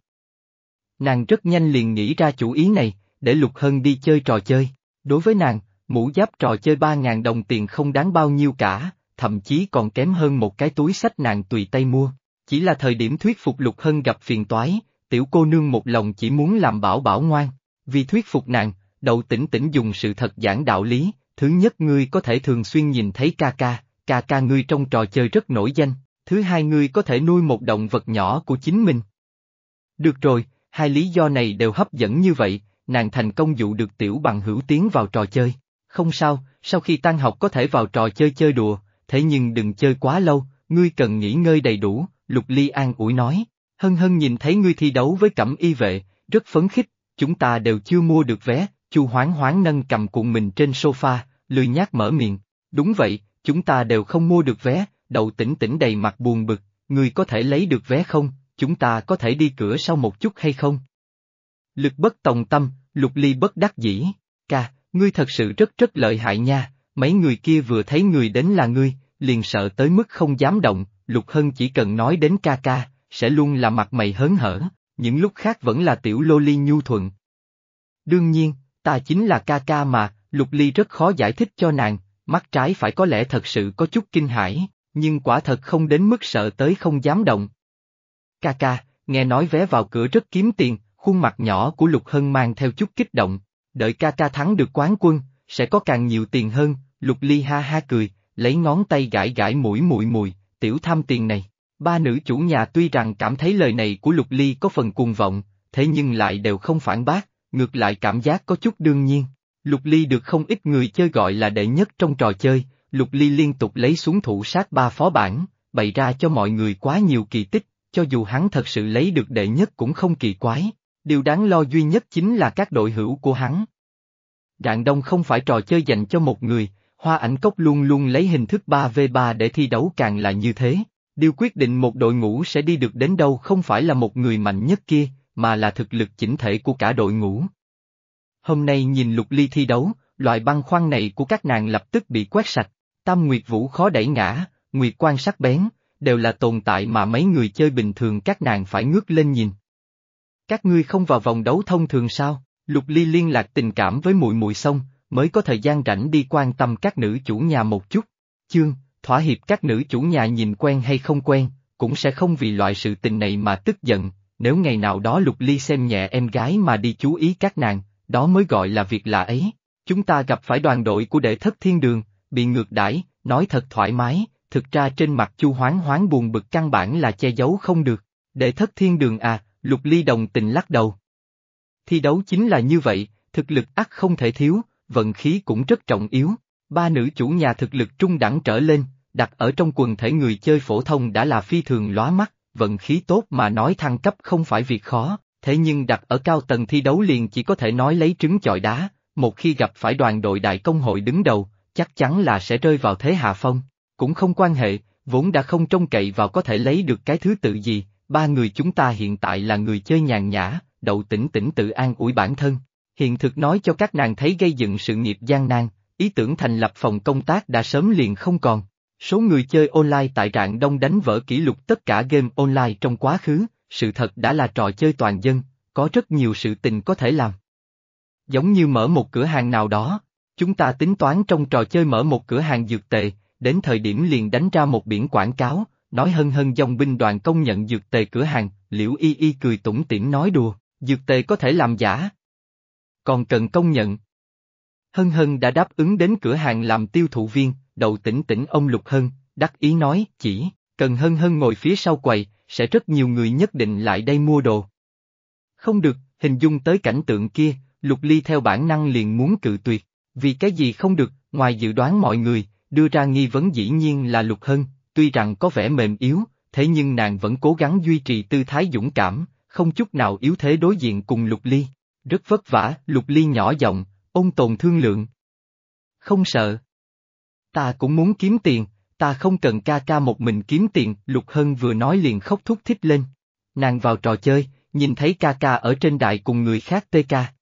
Nàng rất nhanh liền nghĩ ra chủ ý này, để Lục Hân đi chơi trò chơi. Đối với nàng, mũ giáp trò chơi 3.000 đồng tiền không đáng bao nhiêu cả, thậm chí còn kém hơn một cái túi sách nàng tùy tay mua. Chỉ là thời điểm thuyết phục Lục Hân gặp phiền toái, tiểu cô nương một lòng chỉ muốn làm bảo bảo ngoan. Vì thuyết phục nàng, đầu tỉnh tỉnh dùng sự thật giảng đạo lý, thứ nhất ngươi có thể thường xuyên nhìn thấy ca ca, ca ca ngươi trong trò chơi rất nổi danh, thứ hai ngươi có thể nuôi một động vật nhỏ của chính mình. Được rồi, hai lý do này đều hấp dẫn như vậy, nàng thành công dụ được tiểu bằng hữu tiến vào trò chơi. Không sao, sau khi tan học có thể vào trò chơi chơi đùa, thế nhưng đừng chơi quá lâu, ngươi cần nghỉ ngơi đầy đủ, Lục Ly an ủi nói. Hân hân nhìn thấy ngươi thi đấu với cẩm y vệ, rất phấn khích, chúng ta đều chưa mua được vé, chu hoáng hoáng nâng cầm cuộn mình trên sofa, lười nhác mở miệng. Đúng vậy, chúng ta đều không mua được vé, đậu tỉnh tỉnh đầy mặt buồn bực, người có thể lấy được vé không, chúng ta có thể đi cửa sau một chút hay không? Lực bất tòng tâm, lục ly bất đắc dĩ, ca, ngươi thật sự rất rất lợi hại nha, mấy người kia vừa thấy người đến là ngươi, liền sợ tới mức không dám động, lục hân chỉ cần nói đến ca ca, sẽ luôn là mặt mày hớn hở, những lúc khác vẫn là tiểu lô ly nhu thuận. Đương nhiên, ta chính là ca ca mà, lục ly rất khó giải thích cho nàng, mắt trái phải có lẽ thật sự có chút kinh hãi, nhưng quả thật không đến mức sợ tới không dám động. Ca ca, nghe nói vé vào cửa rất kiếm tiền, khuôn mặt nhỏ của Lục Hân mang theo chút kích động, đợi ca ca thắng được quán quân, sẽ có càng nhiều tiền hơn, Lục Ly ha ha cười, lấy ngón tay gãi gãi mũi mùi mùi, tiểu tham tiền này. Ba nữ chủ nhà tuy rằng cảm thấy lời này của Lục Ly có phần cuồng vọng, thế nhưng lại đều không phản bác, ngược lại cảm giác có chút đương nhiên. Lục Ly được không ít người chơi gọi là đệ nhất trong trò chơi, Lục Ly liên tục lấy xuống thủ sát ba phó bản, bày ra cho mọi người quá nhiều kỳ tích, cho dù hắn thật sự lấy được đệ nhất cũng không kỳ quái. Điều đáng lo duy nhất chính là các đội hữu của hắn. Rạng Đông không phải trò chơi dành cho một người, Hoa ảnh cốc luôn luôn lấy hình thức 3v3 để thi đấu càng là như thế. Điều quyết định một đội ngũ sẽ đi được đến đâu không phải là một người mạnh nhất kia, mà là thực lực chỉnh thể của cả đội ngũ. Hôm nay nhìn lục ly thi đấu, loại băng khoăn này của các nàng lập tức bị quét sạch, Tam Nguyệt Vũ khó đẩy ngã, Nguyệt quan sắc bén, đều là tồn tại mà mấy người chơi bình thường các nàng phải ngước lên nhìn. Các ngươi không vào vòng đấu thông thường sao? Lục Ly liên lạc tình cảm với muội muội xong, mới có thời gian rảnh đi quan tâm các nữ chủ nhà một chút. Chương, thỏa hiệp các nữ chủ nhà nhìn quen hay không quen, cũng sẽ không vì loại sự tình này mà tức giận, nếu ngày nào đó Lục Ly xem nhẹ em gái mà đi chú ý các nàng, đó mới gọi là việc lạ ấy. Chúng ta gặp phải đoàn đội của đệ thất thiên đường, bị ngược đãi, nói thật thoải mái, thực ra trên mặt chu hoáng hoáng buồn bực căn bản là che giấu không được. Đệ thất thiên đường à, Lục Ly đồng tình lắc đầu. Thi đấu chính là như vậy, thực lực ắt không thể thiếu, vận khí cũng rất trọng yếu. Ba nữ chủ nhà thực lực trung đẳng trở lên, đặt ở trong quần thể người chơi phổ thông đã là phi thường lóa mắt, vận khí tốt mà nói thăng cấp không phải việc khó, thế nhưng đặt ở cao tầng thi đấu liền chỉ có thể nói lấy trứng chọi đá, một khi gặp phải đoàn đội đại công hội đứng đầu, chắc chắn là sẽ rơi vào thế hạ phong. Cũng không quan hệ, vốn đã không trông cậy vào có thể lấy được cái thứ tự gì, ba người chúng ta hiện tại là người chơi nhàn nhã, đậu tỉnh tỉnh tự an ủi bản thân. Hiện thực nói cho các nàng thấy gây dựng sự nghiệp gian nan, ý tưởng thành lập phòng công tác đã sớm liền không còn. Số người chơi online tại rạng đông đánh vỡ kỷ lục tất cả game online trong quá khứ, sự thật đã là trò chơi toàn dân, có rất nhiều sự tình có thể làm. Giống như mở một cửa hàng nào đó, chúng ta tính toán trong trò chơi mở một cửa hàng dược tệ, đến thời điểm liền đánh ra một biển quảng cáo, nói hân hân dòng binh đoàn công nhận dược tề cửa hàng, liễu y y cười tủm tỉm nói đùa, dược tề có thể làm giả. Còn cần công nhận. Hân hân đã đáp ứng đến cửa hàng làm tiêu thụ viên, đầu tỉnh tỉnh ông Lục Hân, đắc ý nói, chỉ, cần hân hân ngồi phía sau quầy, sẽ rất nhiều người nhất định lại đây mua đồ. Không được, hình dung tới cảnh tượng kia, Lục Ly theo bản năng liền muốn cự tuyệt, vì cái gì không được, ngoài dự đoán mọi người, đưa ra nghi vấn dĩ nhiên là Lục Hân, tuy rằng có vẻ mềm yếu, thế nhưng nàng vẫn cố gắng duy trì tư thái dũng cảm, không chút nào yếu thế đối diện cùng Lục Ly. Rất vất vả, Lục Ly nhỏ giọng, ôn tồn thương lượng. Không sợ. Ta cũng muốn kiếm tiền, ta không cần ca ca một mình kiếm tiền, Lục Hân vừa nói liền khóc thúc thích lên. Nàng vào trò chơi, nhìn thấy ca ca ở trên đại cùng người khác tê ca.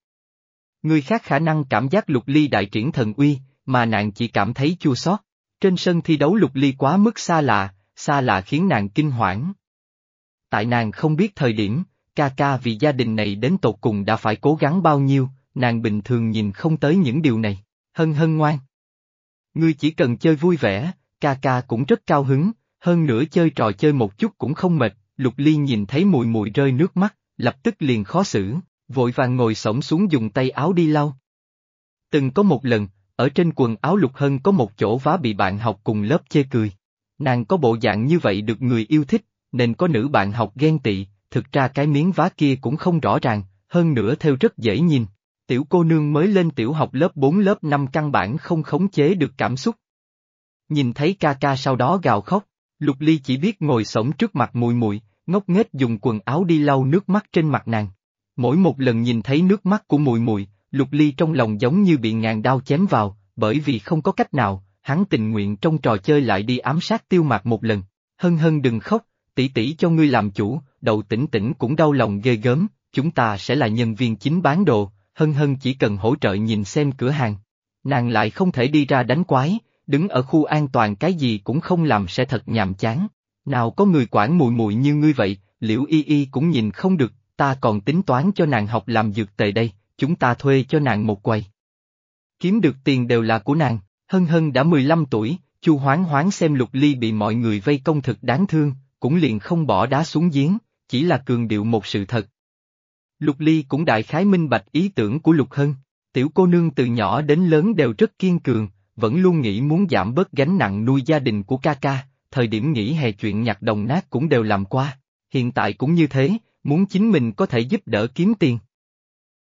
Người khác khả năng cảm giác Lục Ly đại triển thần uy, mà nàng chỉ cảm thấy chua xót. Trên sân thi đấu Lục Ly quá mức xa lạ, xa lạ khiến nàng kinh hoảng. Tại nàng không biết thời điểm, ca ca vì gia đình này đến tột cùng đã phải cố gắng bao nhiêu, nàng bình thường nhìn không tới những điều này, hân hân ngoan. Ngươi chỉ cần chơi vui vẻ, ca ca cũng rất cao hứng, hơn nữa chơi trò chơi một chút cũng không mệt, lục ly nhìn thấy mùi mùi rơi nước mắt, lập tức liền khó xử, vội vàng ngồi xổm xuống dùng tay áo đi lau. Từng có một lần, ở trên quần áo lục hân có một chỗ vá bị bạn học cùng lớp chê cười. Nàng có bộ dạng như vậy được người yêu thích, nên có nữ bạn học ghen tị, thực ra cái miếng vá kia cũng không rõ ràng, hơn nữa theo rất dễ nhìn. Tiểu cô nương mới lên tiểu học lớp 4 lớp 5 căn bản không khống chế được cảm xúc. Nhìn thấy ca ca sau đó gào khóc, Lục Ly chỉ biết ngồi sống trước mặt mùi mùi, ngốc nghếch dùng quần áo đi lau nước mắt trên mặt nàng. Mỗi một lần nhìn thấy nước mắt của mùi mùi, Lục Ly trong lòng giống như bị ngàn đao chém vào, bởi vì không có cách nào, hắn tình nguyện trong trò chơi lại đi ám sát tiêu mạc một lần. Hân hân đừng khóc, tỷ tỷ cho ngươi làm chủ, đầu tỉnh tỉnh cũng đau lòng ghê gớm, chúng ta sẽ là nhân viên chính bán đồ, hân hân chỉ cần hỗ trợ nhìn xem cửa hàng. Nàng lại không thể đi ra đánh quái, đứng ở khu an toàn cái gì cũng không làm sẽ thật nhàm chán. Nào có người quản mùi mùi như ngươi vậy, liễu y y cũng nhìn không được, ta còn tính toán cho nàng học làm dược tề đây, chúng ta thuê cho nàng một quầy. Kiếm được tiền đều là của nàng, hân hân đã 15 tuổi, chu hoáng hoáng xem lục ly bị mọi người vây công thực đáng thương, cũng liền không bỏ đá xuống giếng, chỉ là cường điệu một sự thật. Lục ly cũng đại khái minh bạch ý tưởng của lục hân, tiểu cô nương từ nhỏ đến lớn đều rất kiên cường, vẫn luôn nghĩ muốn giảm bớt gánh nặng nuôi gia đình của ca ca, thời điểm nghỉ hè chuyện nhặt đồng nát cũng đều làm qua, hiện tại cũng như thế, muốn chính mình có thể giúp đỡ kiếm tiền.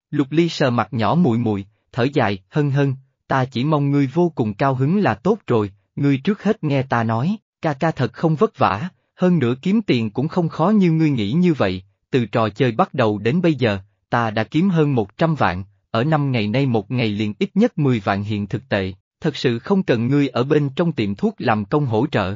Lục ly sờ mặt nhỏ mùi mùi, thở dài, hân hân, ta chỉ mong ngươi vô cùng cao hứng là tốt rồi, ngươi trước hết nghe ta nói, ca ca thật không vất vả, hơn nữa kiếm tiền cũng không khó như ngươi nghĩ như vậy, từ trò chơi bắt đầu đến bây giờ, ta đã kiếm hơn 100 vạn, ở năm ngày nay một ngày liền ít nhất 10 vạn hiện thực tệ, thật sự không cần ngươi ở bên trong tiệm thuốc làm công hỗ trợ.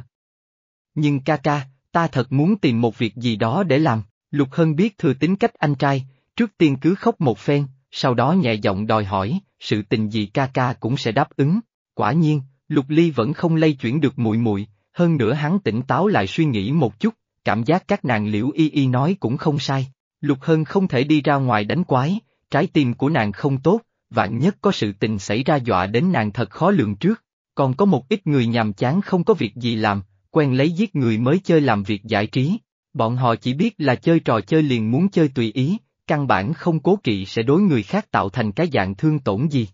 Nhưng ca ca, ta thật muốn tìm một việc gì đó để làm, Lục Hân biết thừa tính cách anh trai, trước tiên cứ khóc một phen, sau đó nhẹ giọng đòi hỏi, sự tình gì ca ca cũng sẽ đáp ứng. Quả nhiên, Lục Ly vẫn không lay chuyển được muội muội, hơn nữa hắn tỉnh táo lại suy nghĩ một chút, cảm giác các nàng liễu y y nói cũng không sai. Lục Hân không thể đi ra ngoài đánh quái, trái tim của nàng không tốt, vạn nhất có sự tình xảy ra dọa đến nàng thật khó lường trước. Còn có một ít người nhàm chán không có việc gì làm, quen lấy giết người mới chơi làm việc giải trí. Bọn họ chỉ biết là chơi trò chơi liền muốn chơi tùy ý, căn bản không cố kỵ sẽ đối người khác tạo thành cái dạng thương tổn gì.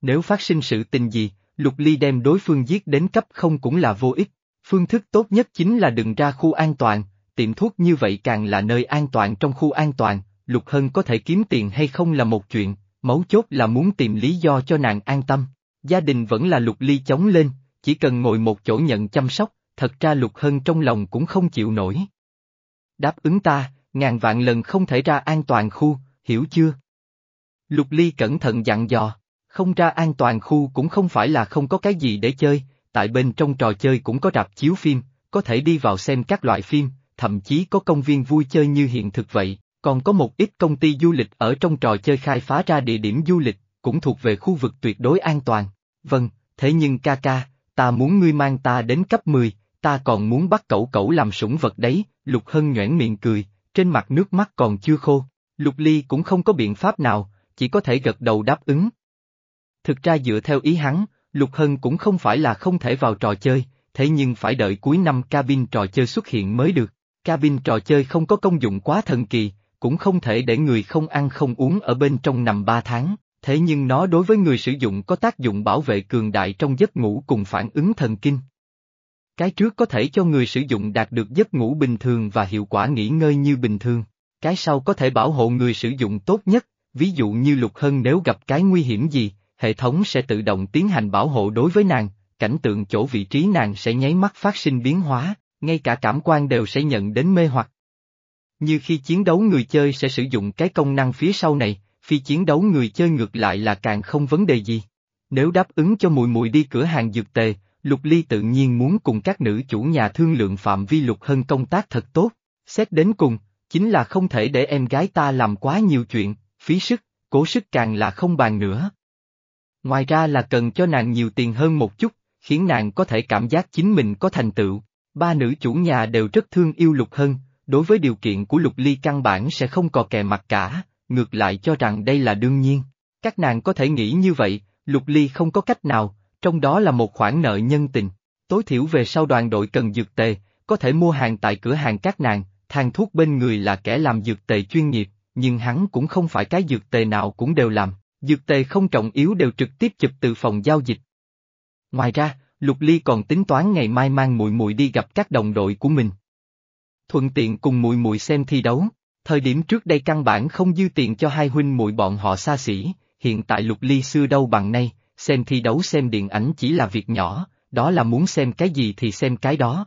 Nếu phát sinh sự tình gì, Lục Ly đem đối phương giết đến cấp không cũng là vô ích. Phương thức tốt nhất chính là đừng ra khu an toàn, tiệm thuốc như vậy càng là nơi an toàn trong khu an toàn, Lục Hân có thể kiếm tiền hay không là một chuyện, mấu chốt là muốn tìm lý do cho nàng an tâm. Gia đình vẫn là Lục Ly chống lên, chỉ cần ngồi một chỗ nhận chăm sóc, thật ra Lục Hân trong lòng cũng không chịu nổi. Đáp ứng ta, ngàn vạn lần không thể ra an toàn khu, hiểu chưa? Lục Ly cẩn thận dặn dò, không ra an toàn khu cũng không phải là không có cái gì để chơi, tại bên trong trò chơi cũng có rạp chiếu phim, có thể đi vào xem các loại phim, thậm chí có công viên vui chơi như hiện thực vậy, còn có một ít công ty du lịch ở trong trò chơi khai phá ra địa điểm du lịch, cũng thuộc về khu vực tuyệt đối an toàn. Vâng, thế nhưng ca ca, ta muốn ngươi mang ta đến cấp 10, ta còn muốn bắt cậu cậu làm sủng vật đấy, Lục Hân nhoẻn miệng cười, trên mặt nước mắt còn chưa khô. Lục Ly cũng không có biện pháp nào, chỉ có thể gật đầu đáp ứng. Thực ra dựa theo ý hắn, Lục Hân cũng không phải là không thể vào trò chơi, thế nhưng phải đợi cuối năm cabin trò chơi xuất hiện mới được. Cabin trò chơi không có công dụng quá thần kỳ, cũng không thể để người không ăn không uống ở bên trong nằm 3 tháng, thế nhưng nó đối với người sử dụng có tác dụng bảo vệ cường đại trong giấc ngủ cùng phản ứng thần kinh. Cái trước có thể cho người sử dụng đạt được giấc ngủ bình thường và hiệu quả nghỉ ngơi như bình thường. Cái sau có thể bảo hộ người sử dụng tốt nhất, ví dụ như Lục Hân nếu gặp cái nguy hiểm gì, hệ thống sẽ tự động tiến hành bảo hộ đối với nàng, cảnh tượng chỗ vị trí nàng sẽ nháy mắt phát sinh biến hóa, ngay cả cảm quan đều sẽ nhận đến mê hoặc. Như khi chiến đấu người chơi sẽ sử dụng cái công năng phía sau này, phi chiến đấu người chơi ngược lại là càng không vấn đề gì. Nếu đáp ứng cho mùi mùi đi cửa hàng dược tề, Lục Ly tự nhiên muốn cùng các nữ chủ nhà thương lượng phạm vi Lục Hân công tác thật tốt, xét đến cùng, chính là không thể để em gái ta làm quá nhiều chuyện, phí sức, cố sức càng là không bàn nữa. Ngoài ra là cần cho nàng nhiều tiền hơn một chút, khiến nàng có thể cảm giác chính mình có thành tựu. Ba nữ chủ nhà đều rất thương yêu Lục Hân, đối với điều kiện của Lục Ly căn bản sẽ không cò kè mặt cả, ngược lại cho rằng đây là đương nhiên. Các nàng có thể nghĩ như vậy, Lục Ly không có cách nào, trong đó là một khoản nợ nhân tình. Tối thiểu về sau đoàn đội cần dược tề, có thể mua hàng tại cửa hàng các nàng, thang thuốc bên người là kẻ làm dược tề chuyên nghiệp, nhưng hắn cũng không phải cái dược tề nào cũng đều làm, dược tề không trọng yếu đều trực tiếp chụp từ phòng giao dịch. Ngoài ra, Lục Ly còn tính toán ngày mai mang muội muội đi gặp các đồng đội của mình. Thuận tiện cùng muội muội xem thi đấu, thời điểm trước đây căn bản không dư tiền cho hai huynh muội bọn họ xa xỉ, hiện tại Lục Ly xưa đâu bằng nay, xem thi đấu xem điện ảnh chỉ là việc nhỏ, đó là muốn xem cái gì thì xem cái đó.